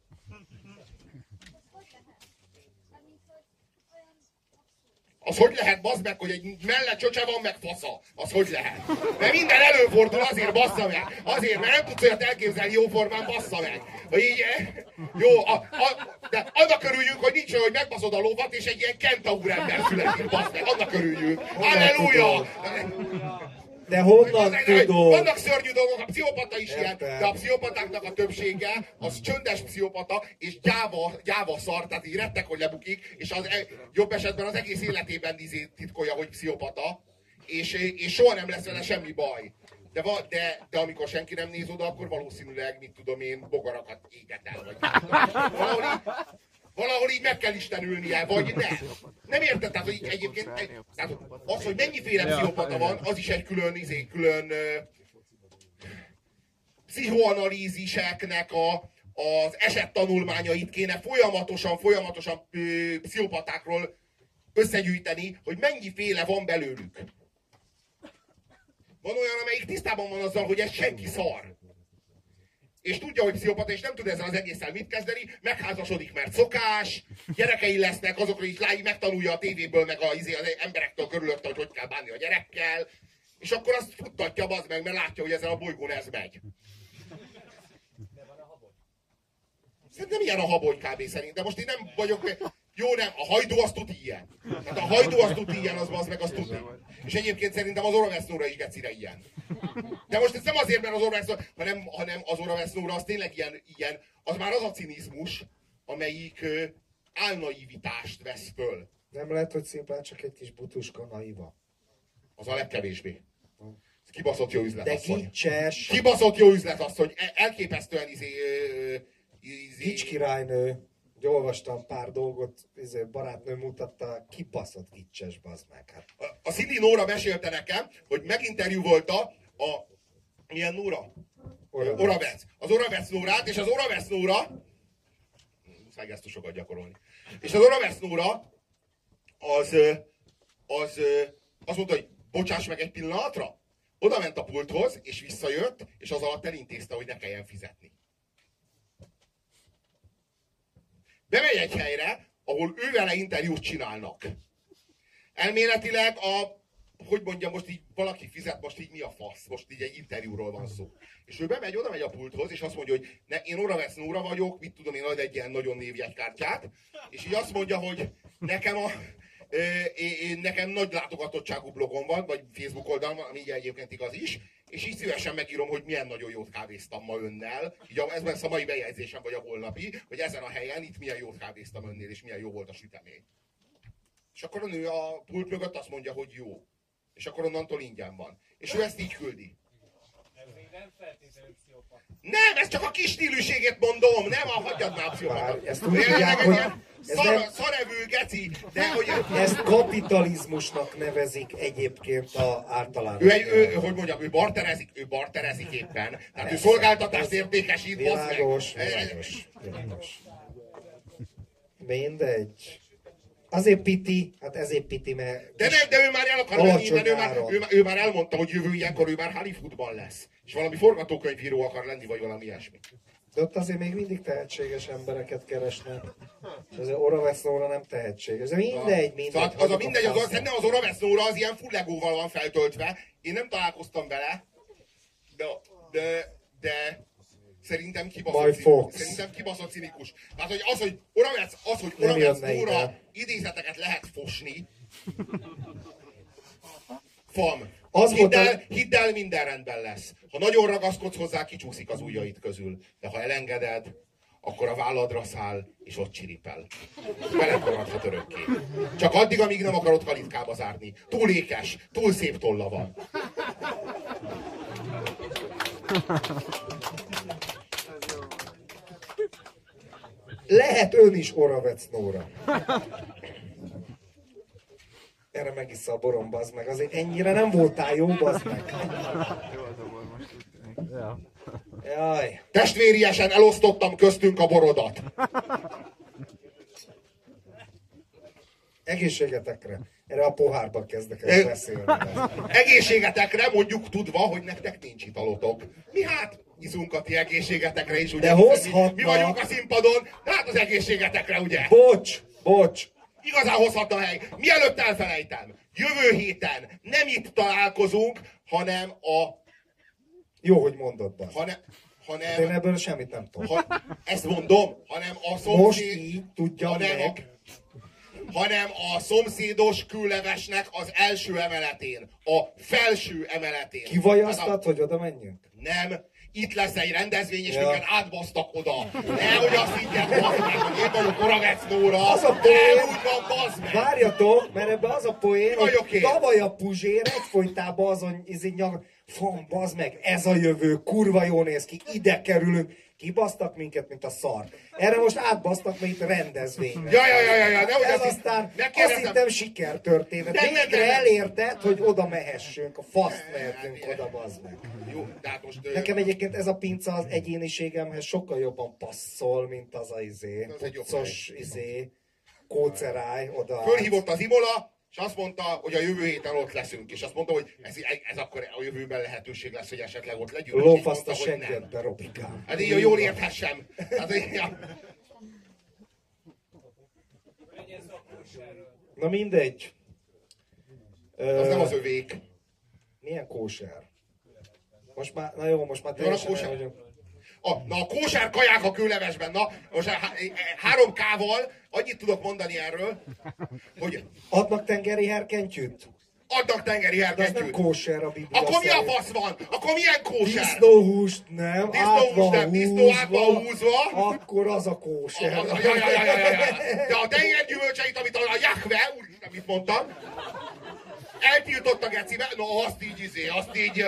Speaker 3: Az hogy lehet, bazd meg, hogy egy mellett csöcse van, meg fasza? Az hogy lehet? Mert minden előfordul, azért bassza meg. Azért, mert nem tudsz olyat elképzelni jóformán, bassza meg. Hogy így, eh, jó, a, a, de annak örüljünk, hogy nincs olyan, hogy megbaszod a lovat, és egy ilyen kentaur ember születik, basz meg. Annak örüljünk. Halleluja!
Speaker 4: De honnan tudod?
Speaker 3: Vannak szörnyű dolgok, a pszichopata is ilyen, de a pszichopatáknak a többsége az csöndes pszichopata, és gyáva, gyáva szar, tehát így rettek, hogy lebukik, és az e- jobb esetben az egész életében izé titkolja, hogy pszichopata, és, és soha nem lesz vele semmi baj. De, va, de, de amikor senki nem néz oda, akkor valószínűleg, mit tudom én, bogarakat éget el, vagy valahol így, valahol így meg kell istenülnie, vagy nem. Nem érted? Tehát, hogy egyébként tehát az, hogy mennyiféle pszichopata van, az is egy külön, izé, külön pszichoanalíziseknek a, az esettanulmányait kéne folyamatosan, folyamatosan ö, pszichopatákról összegyűjteni, hogy mennyiféle van belőlük. Van olyan, amelyik tisztában van azzal, hogy ez senki szar. És tudja, hogy pszichopata, és nem tud ezzel az egésszel mit kezdeni, megházasodik, mert szokás, gyerekei lesznek, azokra is láj, megtanulja a tévéből, meg a, izé, az emberektől körülötte, hogy hogy kell bánni a gyerekkel, és akkor azt futtatja az meg, mert látja, hogy ezen a bolygón ez megy. Szerintem ilyen a habony kb. szerint, de most én nem vagyok, jó nem, a hajdú az tud ilyen. Hát a hajdú az tud ilyen, az, az meg az tud. És egyébként szerintem az Oravesznóra is gecire ilyen. De most ez nem azért, mert az Oravesznóra, hanem, hanem az Oravesznóra az tényleg ilyen, ilyen, az már az a cinizmus, amelyik ö, álnaivitást vesz föl.
Speaker 4: Nem lehet, hogy szimplán csak egy kis butuska naiva.
Speaker 3: Az a legkevésbé. Kibaszott jó üzlet,
Speaker 4: De
Speaker 3: asszony.
Speaker 4: kicses,
Speaker 3: Kibaszott jó üzlet, asszony. El- Elképesztően izé, izé,
Speaker 4: kics királynő. Hogy olvastam pár dolgot, izé, barátnő mutatta, kibaszott kicses, bazd meg. Hát.
Speaker 3: A- A Cindy Nóra mesélte nekem, hogy meginterjúvolta a... Milyen Nóra?
Speaker 4: Oravec.
Speaker 3: Oravec. Az Oravec Nórát, és az Oravec Nóra... Muszáj gesztusokat gyakorolni. És az Oravec Nóra az, az ö, azt mondta, hogy bocsáss meg egy pillanatra. Oda ment a pulthoz, és visszajött, és az alatt elintézte, hogy ne kelljen fizetni. Bemegy egy helyre, ahol ő vele interjút csinálnak. Elméletileg a, hogy mondjam, most így valaki fizet, most így mi a fasz, most így egy interjúról van szó. És ő bemegy, oda megy a pulthoz, és azt mondja, hogy ne, én Oravec Nóra vagyok, mit tudom én, ad egy ilyen nagyon névjegykártyát, és így azt mondja, hogy nekem a, én, én, nekem nagy látogatottságú blogom van, vagy Facebook oldalon, ami egyébként igaz is, és így szívesen megírom, hogy milyen nagyon jót kávéztam ma önnel. Így ez lesz a mai bejegyzésem, vagy a holnapi, hogy ezen a helyen itt milyen jót kávéztam önnél, és milyen jó volt a sütemény. És akkor a nő a pult mögött azt mondja, hogy jó. És akkor onnantól ingyen van. És ő ezt így küldi.
Speaker 2: Még nem feltétlenül.
Speaker 3: Nem, ez csak a kis stílűségét mondom, nem, a hagyjad már a
Speaker 4: ezt hogy ez
Speaker 3: Szar,
Speaker 4: nem-
Speaker 3: szarevő geci, de hogy
Speaker 4: Ezt kapitalizmusnak nevezik egyébként a általános.
Speaker 3: ő, egy, ő, hogy mondjam, ő barterezik, ő barterezik éppen. Tehát ő szolgáltatást értékesít, bassz meg.
Speaker 4: Világos, világos, világos. Mindegy. Azért piti, hát ezért piti, mert...
Speaker 3: De nem, de ő már el akar
Speaker 4: Alacsony
Speaker 3: mert ő már, ő, ő már elmondta, hogy jövő ilyenkor ő már Hollywoodban lesz. És valami forgatókönyvíró akar lenni, vagy valami ilyesmi.
Speaker 4: De ott azért még mindig tehetséges embereket keresnek. És azért Oraveszóra nem tehetséges. De mindegy, mindegy.
Speaker 3: Szóval az a
Speaker 4: hagyjuk
Speaker 3: mindegy, az, az, szerintem az Oravesznóra az ilyen full legóval van feltöltve. Én nem találkoztam vele, de, de, de szerintem kibaszott,
Speaker 4: fogsz.
Speaker 3: szerintem kibaszott cinikus. Tehát, hogy az, hogy Oravesz, az, hogy
Speaker 4: Nem
Speaker 3: Oravesznóra idézeteket lehet fosni, Fam.
Speaker 4: Az
Speaker 3: hidd,
Speaker 4: volt a-
Speaker 3: el, hidd el, minden rendben lesz. Ha nagyon ragaszkodsz hozzá, kicsúszik az ujjaid közül. De ha elengeded, akkor a válladra száll, és ott csiripel. Veled maradhat örökké. Csak addig, amíg nem akarod kalitkába zárni. Túl ékes, túl szép tolla van. [LAUGHS]
Speaker 4: Lehet ön is Oravecnóra. Erre megissza a borom, bazd meg. Azért ennyire nem voltál jó, bazd meg. Jaj.
Speaker 3: Testvériesen elosztottam köztünk a borodat.
Speaker 4: Egészségetekre. Erre a pohárba kezdek el beszélni. meg.
Speaker 3: Egészségetekre mondjuk tudva, hogy nektek nincs italotok. Mi hát izunk a ti egészségetekre is, ugye?
Speaker 4: De hozhatnak.
Speaker 3: Mi, mi vagyunk a színpadon, de hát az egészségetekre, ugye?
Speaker 4: Bocs, bocs.
Speaker 3: Igazán hozhatna hely. Mielőtt elfelejtem, jövő héten nem itt találkozunk, hanem a...
Speaker 4: Jó, hogy mondod, bazd.
Speaker 3: Hanem,
Speaker 4: De én
Speaker 3: hanem,
Speaker 4: ebből semmit nem tudom.
Speaker 3: ha, ezt mondom, hanem a
Speaker 4: Most
Speaker 3: szomszéd...
Speaker 4: így tudja
Speaker 3: hanem,
Speaker 4: meg.
Speaker 3: hanem a szomszédos küllevesnek az első emeletén, a felső emeletén. Tehát
Speaker 4: Kivajasztad, hogy oda menjünk?
Speaker 3: a- Nem, itt lesz egy rendezvény, és
Speaker 4: Ja.
Speaker 3: minket átbasztak oda. Nehogy azt meg, hogy én vagyok Oravec Nóra.
Speaker 4: Az a poén.
Speaker 3: úgy van, bazd meg.
Speaker 4: Várjatok, mert ebbe az a poén, hogy tavaly a Puzsér egyfolytában azon izé nyag... Bazd meg, ez a jövő, kurva jó néz ki, ide kerülünk. Kibasztak minket, mint a szar. Erre most átbasztak, mint rendezvény.
Speaker 3: Ja, ja, ja, ja, ja, nehogy
Speaker 4: Ez
Speaker 3: azt
Speaker 4: aztán
Speaker 3: ne
Speaker 4: azt hittem sikertörténet.
Speaker 3: Nem,
Speaker 4: Végre elérted, hogy oda mehessünk. A faszt mehetünk oda, bazd meg.
Speaker 3: Jó, de hát most...
Speaker 4: Nekem egyébként ez a pinca az egyéniségemhez sokkal jobban passzol, mint az a izé, puccos izé, kóceráj oda.
Speaker 3: Fölhívott az Imola, és azt mondta, hogy a jövő héten ott leszünk. És azt mondta, hogy ez, ez akkor a jövőben lehetőség lesz, hogy esetleg ott legyünk.
Speaker 4: Lófaszt a seggedbe, Robikám.
Speaker 3: Hát így jól érthessem. Hát, így- ja.
Speaker 4: Na mindegy.
Speaker 3: Az nem az övék.
Speaker 4: Milyen kóser? Most már, na jó, most már
Speaker 3: a
Speaker 4: teljesen
Speaker 3: kóser? A, na a kósár kaják a kőlevesben, na, most há, három kával annyit tudok mondani erről, hogy
Speaker 4: Adnak tengeri herkentyűt?
Speaker 3: adnak tengeri
Speaker 4: De az nem
Speaker 3: herkentyűt.
Speaker 4: kóser a biblia
Speaker 3: Akkor mi a fasz van? Akkor milyen kósár?
Speaker 4: Disznóhúst nem,
Speaker 3: Disznóhúst nem, disznó át van
Speaker 4: húzva, akkor az a
Speaker 3: A-
Speaker 4: kóser.
Speaker 3: a- ja, ja, ja, ja, ja, ja. De a tengergyümölcseit, amit a, a Jahve, úristen, mit mondtam, eltiltott a gecibe, no azt így izé, azt így,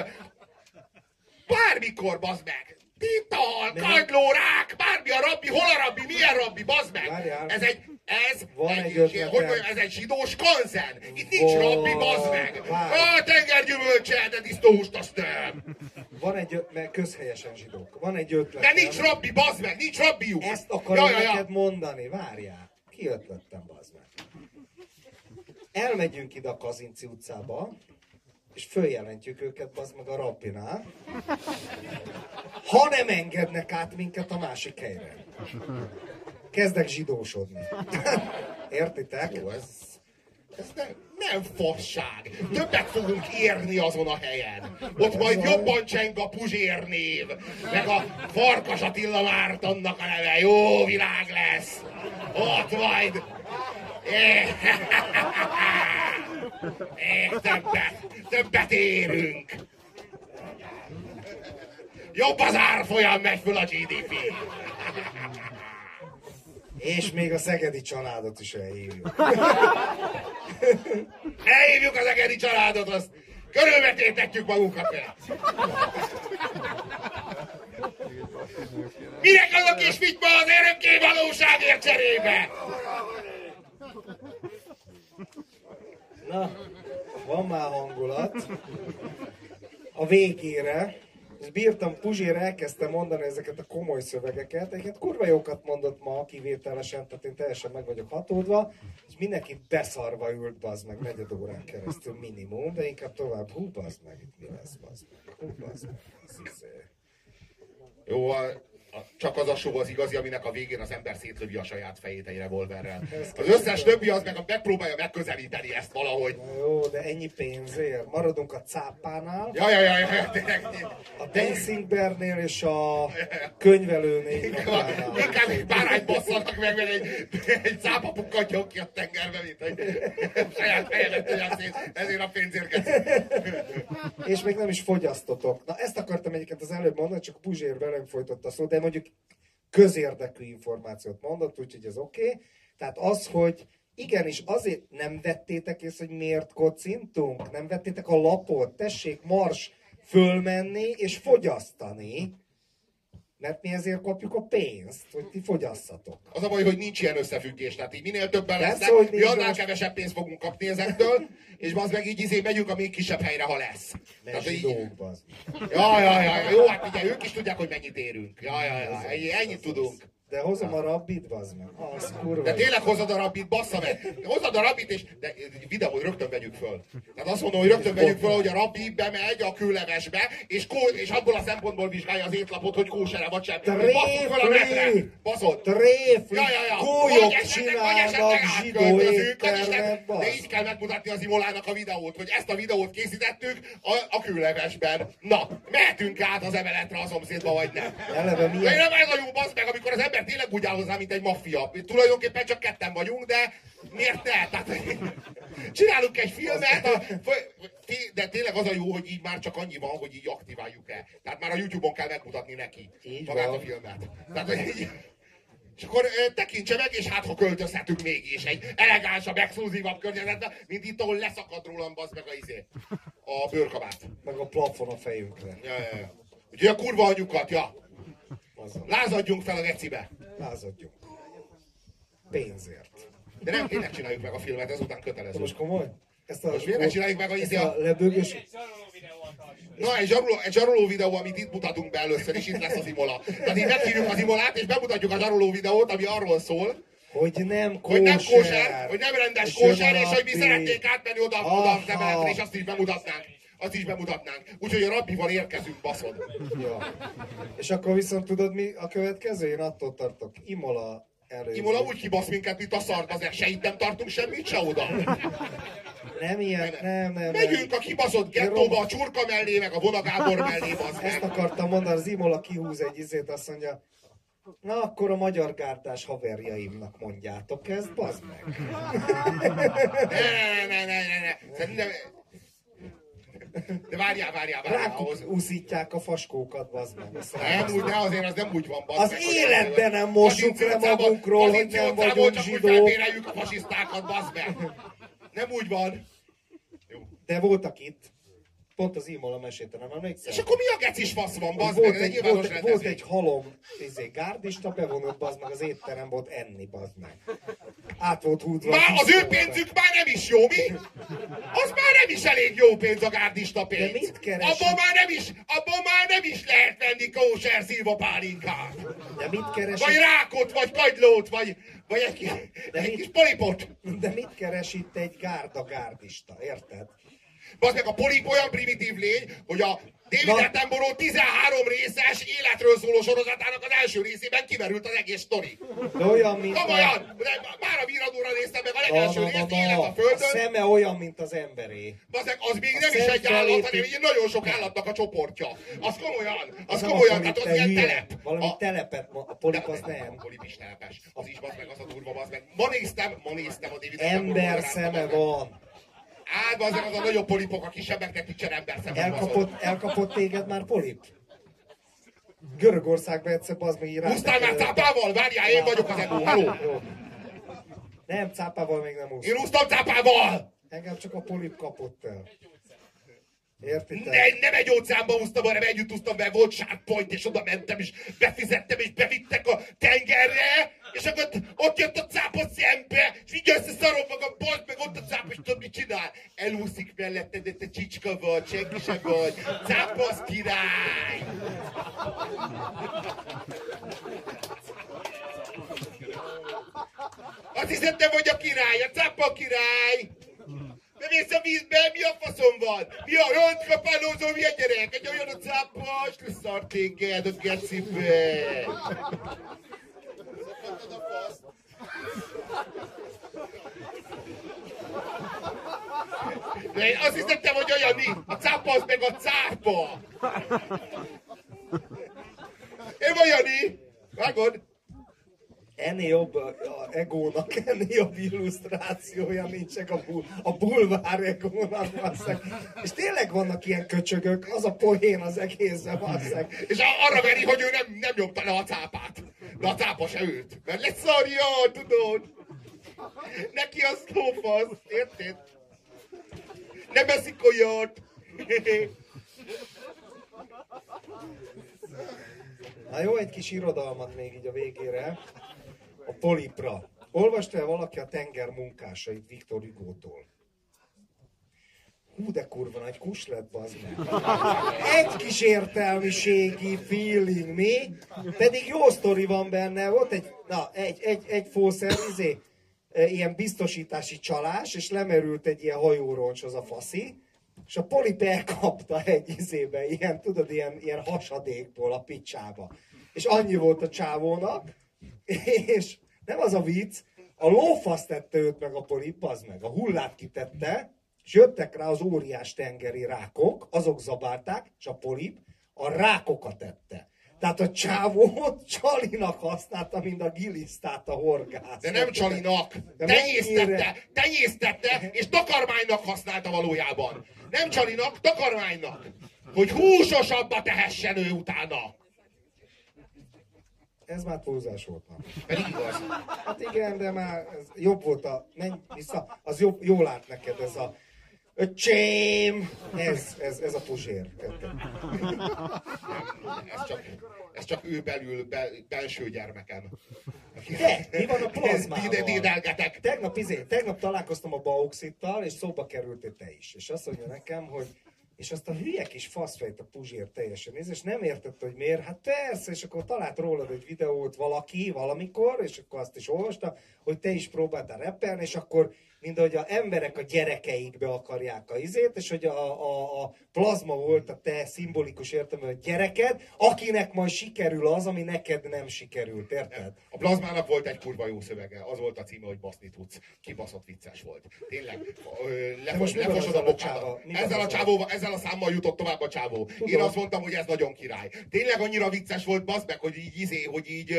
Speaker 3: bármikor, bazd meg. Tital, kagylórák, bármi a rabbi, hol a rabbi, milyen rabbi, bazd meg.
Speaker 4: Várjál.
Speaker 3: Ez egy, ez
Speaker 4: Van
Speaker 3: egy,
Speaker 4: egy
Speaker 3: hogy mondjam, ez egy zsidós kanzen. Itt nincs
Speaker 4: Van.
Speaker 3: rabbi, bazd meg.
Speaker 4: Várj.
Speaker 3: A tengergyümölcse, de disznóhúst azt nem.
Speaker 4: Van egy, ö- mert közhelyesen zsidók. Van egy ötlet.
Speaker 3: De nincs rabbi, bazd meg, nincs rabbiuk.
Speaker 4: Ezt akarom
Speaker 3: ja, ja, ja.
Speaker 4: neked mondani, várjál. Kiötlettem, bazd meg. Elmegyünk ide a Kazinci utcába, és följelentjük őket, bazd meg a rabbinál. Ha nem engednek át minket a másik helyre. Kezdek zsidósodni. Értitek?
Speaker 3: Jó, ez, ez nem, nem fasság. Többet fogunk érni azon a helyen. Ott majd jobban cseng a Puzsér név, meg a Farkas Attila Mártonnak a neve. Jó világ lesz. Ott majd... Többet, többet érünk. Jobb az árfolyam megy föl a GDP.
Speaker 4: És még a szegedi családot is elhívjuk.
Speaker 3: Elhívjuk az egeri családot, azt körülvetétetjük magunkat vele. Minek az a kis figyma az örökké valóságért cserébe?
Speaker 4: Na, van már hangulat. A végére és bírtam, Puzsér elkezdte mondani ezeket a komoly szövegeket, egyébként kurva jókat mondott ma kivételesen, tehát én teljesen meg vagyok hatódva, és mindenki beszarva ült, bazd meg, negyed órán keresztül minimum, de inkább tovább, hú, bazd meg, itt mi lesz, bazd meg, hú, bazd meg, ez izé.
Speaker 3: Jó, csak az a show az igazi, aminek a végén az ember szétlövi a saját fejét egy revolverrel. Az összes többi az meg megpróbálja megközelíteni ezt valahogy.
Speaker 4: Na jó, de ennyi pénzért. Maradunk a cápánál,
Speaker 3: Ja, ja, ja, ja, tényleg.
Speaker 4: a Dancing Bear-nél és a könyvelőnél.
Speaker 3: Inkább, egy bárány basszanak meg, meg egy, egy cápa pukkadjon ki a tengerbe, mint hogy saját fejemet ezért a pénzért.
Speaker 4: És még nem is fogyasztotok. Na ezt akartam egyébként az előbb mondani, csak a Puzsér velem folytatta a szót, de mondjuk közérdekű információt mondott, úgyhogy ez oké. Okay. Tehát az, hogy igenis azért nem vettétek észre, hogy miért kocintunk? Nem vettétek a lapot? Tessék, mars fölmenni és fogyasztani. Mert mi ezért kapjuk a pénzt, hogy ti fogyasszatok.
Speaker 3: Az a baj, hogy nincs ilyen összefüggés. Tehát így minél többen
Speaker 4: Persze,
Speaker 3: lesznek,
Speaker 4: hogy
Speaker 3: mi annál
Speaker 4: most-
Speaker 3: kevesebb pénzt fogunk kapni ezektől, és az meg így izé megyünk a még kisebb helyre, ha lesz.
Speaker 4: Ne
Speaker 3: Tehát így,
Speaker 4: bazd.
Speaker 3: ja, ja, ja, jó, hát ugye ők is tudják, hogy mennyit érünk. Ja, ja, ja, ennyi, ennyit tudunk.
Speaker 4: De hozom a rabbit, bazd meg. Az kurva.
Speaker 3: De tényleg hozod a rabbit, bassza meg! Hozod a rabbit, és de videó, hogy rögtön vegyük föl. Tehát azt mondom, hogy rögtön vegyük föl, hogy a rabbi bemegy a kőlevesbe, és, kó, és abból a szempontból vizsgálja az étlapot, hogy kósere vagy sem. Basszuk föl a netre! Baszod!
Speaker 4: Tréfli!
Speaker 3: Ja, ja, ja.
Speaker 4: Gólyok csinálnak zsidó éttermet,
Speaker 3: de így kell megmutatni az Imolának a videót, hogy ezt a videót készítettük a, a kőlevesben. Na, mehetünk át az emeletre a szomszédba, vagy nem?
Speaker 4: Eleve
Speaker 3: De
Speaker 4: milyen...
Speaker 3: nem ez a jó basz meg, amikor az ember tényleg úgy áll hozzá, mint egy maffia. Tulajdonképpen csak ketten vagyunk, de miért ne? Tehát, csinálunk egy filmet, a, de tényleg az a jó, hogy így már csak annyi van, hogy így aktiváljuk el. Tehát már a YouTube-on kell megmutatni neki
Speaker 4: Így
Speaker 3: magát
Speaker 4: van.
Speaker 3: a filmet. Tehát, hogy így, és akkor ö, tekintse meg, és hát ha költözhetünk mégis egy elegánsabb, exkluzívabb környezetbe, mint itt, ahol leszakad rólam bazd meg a izé. A bőrkabát.
Speaker 4: Meg a plafon a fejünkre.
Speaker 3: Ja, ja, ja. Úgyhogy a kurva anyukat, ja. Lázadjunk fel a gecibe.
Speaker 4: Lázadjunk. Pénzért.
Speaker 3: De nem tényleg csináljuk meg a filmet, ezután kötelező.
Speaker 4: most komoly? Ezt a,
Speaker 3: Most miért ne csináljuk meg a izé
Speaker 4: a
Speaker 3: a...
Speaker 4: lebőgös...
Speaker 3: Na, egy zsaroló, egy zsaroló videó, amit itt mutatunk be először, és itt lesz az Imola. Tehát így meghívjuk az Imolát, és bemutatjuk a zsaroló videót, ami arról szól,
Speaker 4: Hogy nem kóser.
Speaker 3: hogy nem kóser, hogy nem rendes kóser,
Speaker 4: a
Speaker 3: és hogy mi szeretnénk átmenni oda, oda emeletre, és azt is bemutatnánk. Azt is bemutatnánk. Úgyhogy a rabbival érkezünk, baszod. [LAUGHS]
Speaker 4: Ja. És akkor viszont tudod mi a következő? Én attól tartok. Imola elő.
Speaker 3: Imola úgy kibasz minket, mint a szart, azért se itt nem tartunk semmit, se oda.
Speaker 4: Nem ilyen, nem, nem,
Speaker 3: Megyünk
Speaker 4: nem.
Speaker 3: a kibaszott gettóba, a csurka mellé, meg a vonagábor mellé, bazd
Speaker 4: Ezt
Speaker 3: meg.
Speaker 4: akartam mondani, az Imola kihúz egy izét, azt mondja, na akkor a magyar gárdás haverjaimnak mondjátok ezt, bazd meg.
Speaker 3: Ne, ne, ne, ne, ne, ne. Szerintem... De várjál, várjál, várjál. Ahhoz...
Speaker 4: úszítják a faskókat, bazd meg.
Speaker 3: Nem, úgy, de azért az nem úgy van, bazd
Speaker 4: Az
Speaker 3: meg,
Speaker 4: életben nem mossuk le magunkról, hogy nem vagyunk
Speaker 3: csak úgy
Speaker 4: zsidók.
Speaker 3: felbéreljük a fasisztákat, bazd meg. Nem úgy van.
Speaker 4: De voltak itt. Pont az Imola mesélte, nem emlékszel?
Speaker 3: És akkor mi a gecis fasz van, bazd meg?
Speaker 4: volt,
Speaker 3: Ez egy
Speaker 4: volt, volt
Speaker 3: rendezvény.
Speaker 4: egy halom izé, gárdista, bevonult bazd meg az étterem volt enni, bazd meg. Át volt húzva.
Speaker 3: Már az ő pénzük már nem is jó, mi? Az már nem is elég jó pénz a gárdista pénz.
Speaker 4: De mit?
Speaker 3: Abból már nem is, abból már nem is lehet venni kóser szilva pálinkát.
Speaker 4: De mit keres,
Speaker 3: Vagy rákot, vagy kagylót, vagy, vagy egy,
Speaker 4: De
Speaker 3: egy
Speaker 4: mit-
Speaker 3: kis polipot.
Speaker 4: de mit keres itt egy gárda gárdista, érted?
Speaker 3: Bazd meg a polip olyan primitív lény, hogy a David. Attenborough 13 részes életről szóló sorozatának az első részében kimerült az egész sztori.
Speaker 4: De olyan, mint
Speaker 3: Komolyan! De Már a viradóra néztem meg a legelső részt, élet a
Speaker 4: A
Speaker 3: földön.
Speaker 4: szeme olyan, mint az emberé.
Speaker 3: Bazd meg, az még
Speaker 4: A
Speaker 3: nem is egy állat, hanem egy nagyon sok állatnak a csoportja. Az komolyan, az
Speaker 4: nem
Speaker 3: komolyan,
Speaker 4: a
Speaker 3: tehát az ilyen telep.
Speaker 4: Valami
Speaker 3: A-
Speaker 4: telepet, a polip az nem.
Speaker 3: A polip is telepes. Az is, bazd meg, az a durva, bazd meg. Ma néztem, ma néztem a David
Speaker 4: Ember szeme van.
Speaker 3: Á, bazd meg, az a nagyobb polipok, a kisebbeknek nincsen ember szeme.
Speaker 4: Elkapott, elkapott téged már polip? Görögországban egyszer bazd meg így
Speaker 3: Húztál már cápával? Várjál, én vagyok az ego, haló!
Speaker 4: Nem, cápával még nem úsz.
Speaker 3: Én húztam cápával!
Speaker 4: Engem csak a polip kapott el. Értitek?
Speaker 3: Ne, nem egy óceánba úsztam, hanem együtt úsztam be, volt sharkpoint, és oda mentem, és befizettem, és bevittek a tengerre, és akkor ott, jött a cápa szembe, és így összeszarom magam, bazd meg ott a cápa, és tudod, mit csinál? elúszik melletted, de te csicska vagy, senki sem vagy. Cápasz király! Azt hiszed, te vagy a király, a cápa király! Bemész a vízbe, mi a faszom van? Mi a önt kapálózó, mi a gyerek? Egy olyan a cápas, leszart téged a gecibe! De én azt hiszem, vagy olyan, mi? A cápa az meg a cápa! Én vagy Jani! Vágod?
Speaker 4: Ennél jobb a, egónak, ennél jobb illusztrációja nincs csak a, bul, a bulvár egónak, basszeg. És tényleg vannak ilyen köcsögök, az a poén az egészben, basszeg.
Speaker 3: És arra veri, hogy ő nem, nem nyomta le a cápát. De a cápa se őt. Mert leszarja, tudod. Neki az lófasz, érted? Nem eszik olyat.
Speaker 4: Na jó, egy kis irodalmat még így a végére. A polipra. Olvasta el valaki a tenger munkásait Viktor Hugo-tól? Hú, de kurva nagy kus lett, meg. Egy kis értelmiségi feeling, mi? Pedig jó sztori van benne, volt egy, na, egy, egy, egy fószer, izé, e, ilyen biztosítási csalás, és lemerült egy ilyen hajóroncs az a faszi, és a polip elkapta egy izébe, ilyen, tudod, ilyen, ilyen hasadékból a picsába. És annyi volt a csávónak, [LAUGHS] és nem az a vicc, a lófasz tette őt meg a polip, az meg, a hullát kitette, és jöttek rá az óriás tengeri rákok, azok zabálták, és a polip a rákokat tette. Tehát a csávót csalinak használta, mint a gilisztát a horgász.
Speaker 3: De nem csalinak, tenyésztette, tenyésztette, és takarmánynak használta valójában. Nem csalinak, takarmánynak. Hogy húsosabba tehessen ő utána.
Speaker 4: Ez már túlzás volt már.
Speaker 3: Pedig igaz.
Speaker 4: Hát igen, de már ez jobb volt a... Menj vissza, az jobb, jól lát neked ez a... Öcsém! Ez, ez, ez a érted?
Speaker 3: Ez csak, ez csak ő belül, be, belső gyermekem.
Speaker 4: De, mi van a plazmával? Tegnap, izé, tegnap találkoztam a Bauxittal, és szóba kerültél te is. És azt mondja nekem, hogy és azt a hülye kis faszfejt a Puzsér teljesen néz, és nem értette, hogy miért. Hát persze, és akkor talált rólad egy videót valaki valamikor, és akkor azt is olvasta, hogy te is próbáltál rappelni, és akkor mint hogy a emberek a gyerekeikbe akarják a izét, és hogy a, a, a plazma volt a te szimbolikus értelme, a gyereked, akinek majd sikerül az, ami neked nem sikerült, érted?
Speaker 3: A plazmának volt egy kurva jó szövege, az volt a címe, hogy baszni tudsz. Kibaszott vicces volt. Tényleg, lefos, lefosod a
Speaker 4: a
Speaker 3: bokádat.
Speaker 4: csávval? Mi van
Speaker 3: Ezzel a csávóval, ezzel a számmal jutott tovább a csávó. Én azt mondtam, hogy ez nagyon király. Tényleg annyira vicces volt, bazd meg, hogy így izé, hogy így...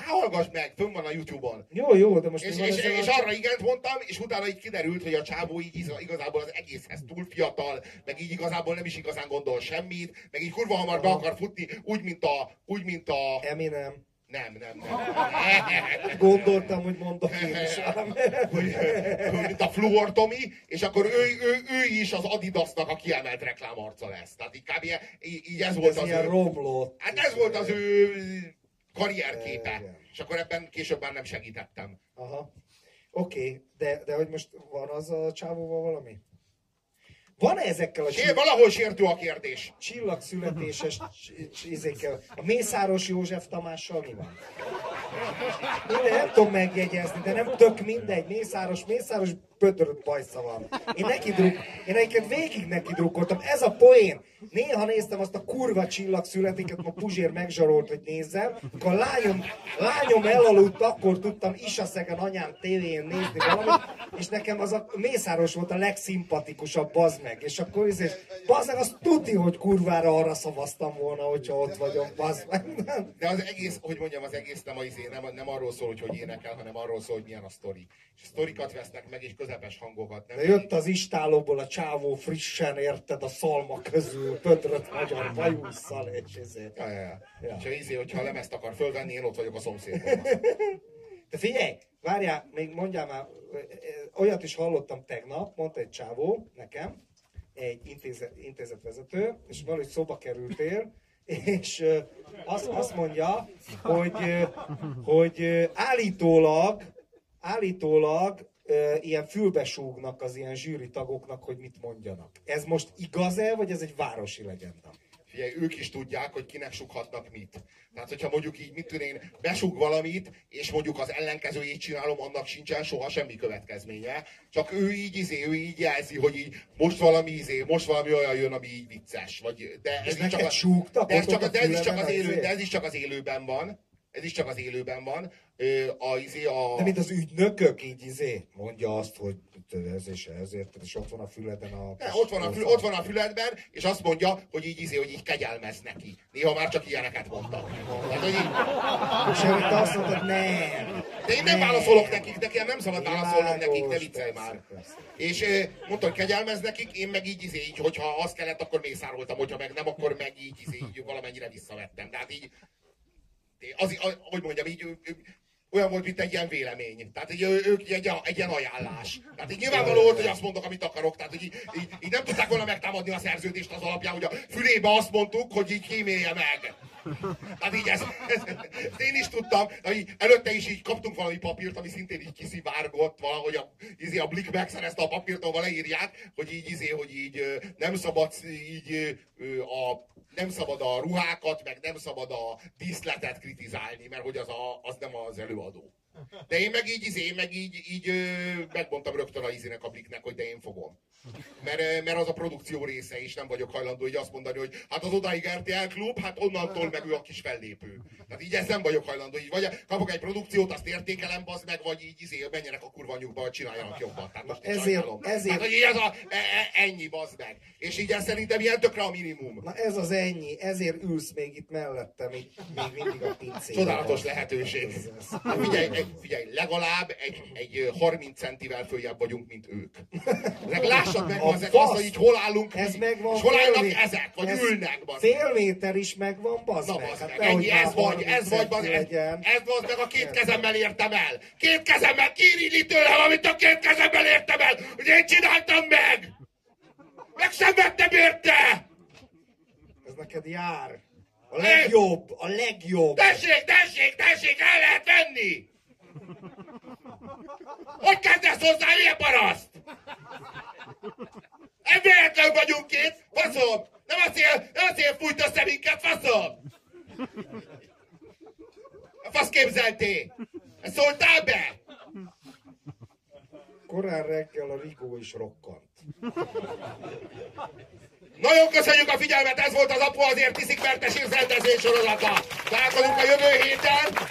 Speaker 3: Á, hallgass meg, fönn van a Youtube-on.
Speaker 4: Jó, jó, de most
Speaker 3: És, és,
Speaker 4: a
Speaker 3: és arra igent mondtam, és utána így kiderült, hogy a csávó így igazából az egészhez túl fiatal, meg így igazából nem is igazán gondol semmit, meg így kurva hamar be akar futni, úgy, mint a... Úgy, mint a...
Speaker 4: Eminem.
Speaker 3: Nem, nem, nem. [LAUGHS]
Speaker 4: Gondoltam, hogy mondok én is. [LAUGHS]
Speaker 3: hogy mint a Fluor Tomi, és akkor ő, ő, ő is az Adidasnak a kiemelt reklámarca lesz. Tehát így kb. így, így ez volt
Speaker 4: Ez
Speaker 3: az
Speaker 4: ilyen
Speaker 3: ő,
Speaker 4: romlott.
Speaker 3: hát ez volt az ő karrierképe.
Speaker 4: Igen.
Speaker 3: És akkor ebben később már nem segítettem.
Speaker 4: Aha. Oké, okay, de, de hogy most van az a csávóval valami? Van-e ezekkel a
Speaker 3: És
Speaker 4: csill-
Speaker 3: valahol sértő a kérdés.
Speaker 4: csillagszületéses cs- cs- izékkel? A Mészáros József Tamással mi van? Minden nem tudom megjegyezni, de nem tök mindegy. Mészáros, Mészáros pötörött bajsza van. Én neki druk, én egyébként végig neki drukkoltam. Ez a poén. Néha néztem azt a kurva csillagszületéket, ma Puzsér megzsarolt, hogy nézzem. Akkor a lányom, lányom elaludt, akkor tudtam Isaszegen anyám tévén nézni valamit, és nekem az a Mészáros volt a legszimpatikusabb, bazd meg. És akkor is, bazd meg, azt tuti, hogy kurvára arra szavaztam volna, hogyha ott vagyok, bazd meg.
Speaker 3: De az egész, hogy mondjam, az egész nem, a izé, nem, nem arról szól, hogy hogy énekel, hanem arról szól, hogy milyen a sztori. És sztorikat vesznek meg, és közepes hangokat. Nem
Speaker 4: De jött az istálóból a csávó frissen, érted, a szalma közül, pötrött magyar bajusszal, és ezért.
Speaker 3: Ja, ja, ja.
Speaker 4: Ja.
Speaker 3: És ha izé, hogyha lemezt akar fölvenni, én ott vagyok a szomszédban. [LAUGHS]
Speaker 4: De figyelj, várjál, még mondjál már, ö, olyat is hallottam tegnap, mondta egy csávó nekem, egy intézet, intézetvezető, és valahogy szóba kerültél, és ö, azt, azt mondja, hogy, ö, hogy állítólag, állítólag
Speaker 7: ilyen fülbesúgnak az ilyen zsűri tagoknak, hogy mit mondjanak. Ez most igaz-e, vagy ez egy városi legenda?
Speaker 3: Figyelj, ők is tudják, hogy kinek sughatnak mit. Tehát, hogyha mondjuk így, mit tudom én, besug valamit, és mondjuk az ellenkezőjét csinálom, annak sincsen soha semmi következménye. Csak ő így izé, ő így jelzi, hogy így most valami izé, most valami olyan jön, ami így vicces. Vagy, de ez, így csak a,
Speaker 7: súgtak
Speaker 3: de ez, csak, de ez is csak az élő,
Speaker 7: izé?
Speaker 3: de ez is csak az élőben van. Ez is csak az élőben van. A, izé, a...
Speaker 7: De mint az ügynökök így izé, mondja azt, hogy ez és ezért, és ott van a füleden a...
Speaker 3: Ne, ott, van a fül, ott van a füledben, és azt mondja, hogy így izé, hogy így kegyelmez neki. Néha már csak ilyeneket mondtak. Tehát, hogy így,
Speaker 7: És előtte azt mondtad, nem.
Speaker 3: De én nem válaszolok nekik, nekem nem szabad válaszolnom nekik, ne viccelj már.
Speaker 7: persze.
Speaker 3: És mondta, hogy kegyelmez nekik, én meg így, izé, így, hogyha az kellett, akkor mészároltam, hogyha meg nem, akkor meg így, izé, így valamennyire visszavettem. Tehát így, az, hogy mondjam, így ő, ő, olyan volt, mint egy ilyen vélemény. Tehát így, ők egy, egy ilyen ajánlás. Tehát így nyilvánvaló volt, hogy azt mondok, amit akarok. Tehát hogy így, így, így nem tudták volna megtámadni a szerződést az alapján, hogy a fülébe azt mondtuk, hogy így kímélje meg. [LAUGHS] Hát így ezt, ezt, ezt én is tudtam, így, előtte is így kaptunk valami papírt, ami szintén így kiszivárgott, valahogy a, izé, a Blik megszerezte a papírt, ahol leírják, hogy így, izé, hogy így nem szabad így a nem szabad a ruhákat, meg nem szabad a díszletet kritizálni, mert hogy az, a, az nem az előadó. De én meg így, izé, én meg így, így megmondtam rögtön a izének a Bliknek, hogy de én fogom. Mert, ö, mert az a produkció része, és nem vagyok hajlandó így azt mondani, hogy hát az odáig RTL klub, hát onnantól meg ő a kis fellépő. Tehát így ezt nem vagyok hajlandó. Így vagy kapok egy produkciót, azt értékelem, bazd meg, vagy így izé, menjenek a kurva vagy csináljanak jobban. Tehát most
Speaker 7: Ezért-
Speaker 3: sajnálom.
Speaker 7: ezért-
Speaker 3: Tehát, hogy ez a, e, e, ennyi, bazd meg. És így ez szerintem ilyen tökre a minimum.
Speaker 7: Na ez az ennyi, ezért ülsz még itt mellettem, még, még mindig a pincében.
Speaker 3: Csodálatos lehetőség. Hát Figyelj, egy, figyelj, legalább egy, egy 30 centivel följebb vagyunk, mint ők. Ezek lássad meg,
Speaker 7: A
Speaker 3: ezek
Speaker 7: fasz!
Speaker 3: azt, hogy így hol állunk,
Speaker 7: Ez megvan.
Speaker 3: és hol állnak
Speaker 7: fél
Speaker 3: ezek, vagy
Speaker 7: ez
Speaker 3: ülnek, bazd
Speaker 7: Fél méter is megvan, bazd
Speaker 3: Na, bazd
Speaker 7: Hát
Speaker 3: meg,
Speaker 7: nehogy
Speaker 3: ennyi, ez vagy,
Speaker 7: 30
Speaker 3: ez vagy, bazd, ez, ez bazd meg a két kezemmel értem el. Két kezemmel kirilli tőlem, amit a két kezemmel értem el, hogy én csináltam meg. Meg sem vettem érte.
Speaker 7: Ez neked jár. A legjobb, a legjobb.
Speaker 3: Tessék, tessék, tessék, el lehet venni! Hogy kezdesz hozzá ilyen paraszt? Véletlenül vagyunk két, faszom! Nem a szél, nem a szél fújt össze minket, faszom! A fasz képzelté? Ezt szóltál be?
Speaker 7: Korán reggel a Rigó is rokkant.
Speaker 3: Nagyon köszönjük a figyelmet, ez volt az Apu azért tiszik mertesés rendezvény sorozata. Találkozunk a jövő héten.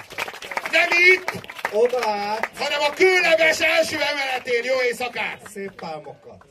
Speaker 3: Nem itt,
Speaker 7: Oda át,
Speaker 3: hanem a különleges első emeletén. Jó éjszakát!
Speaker 7: szép pálmokat.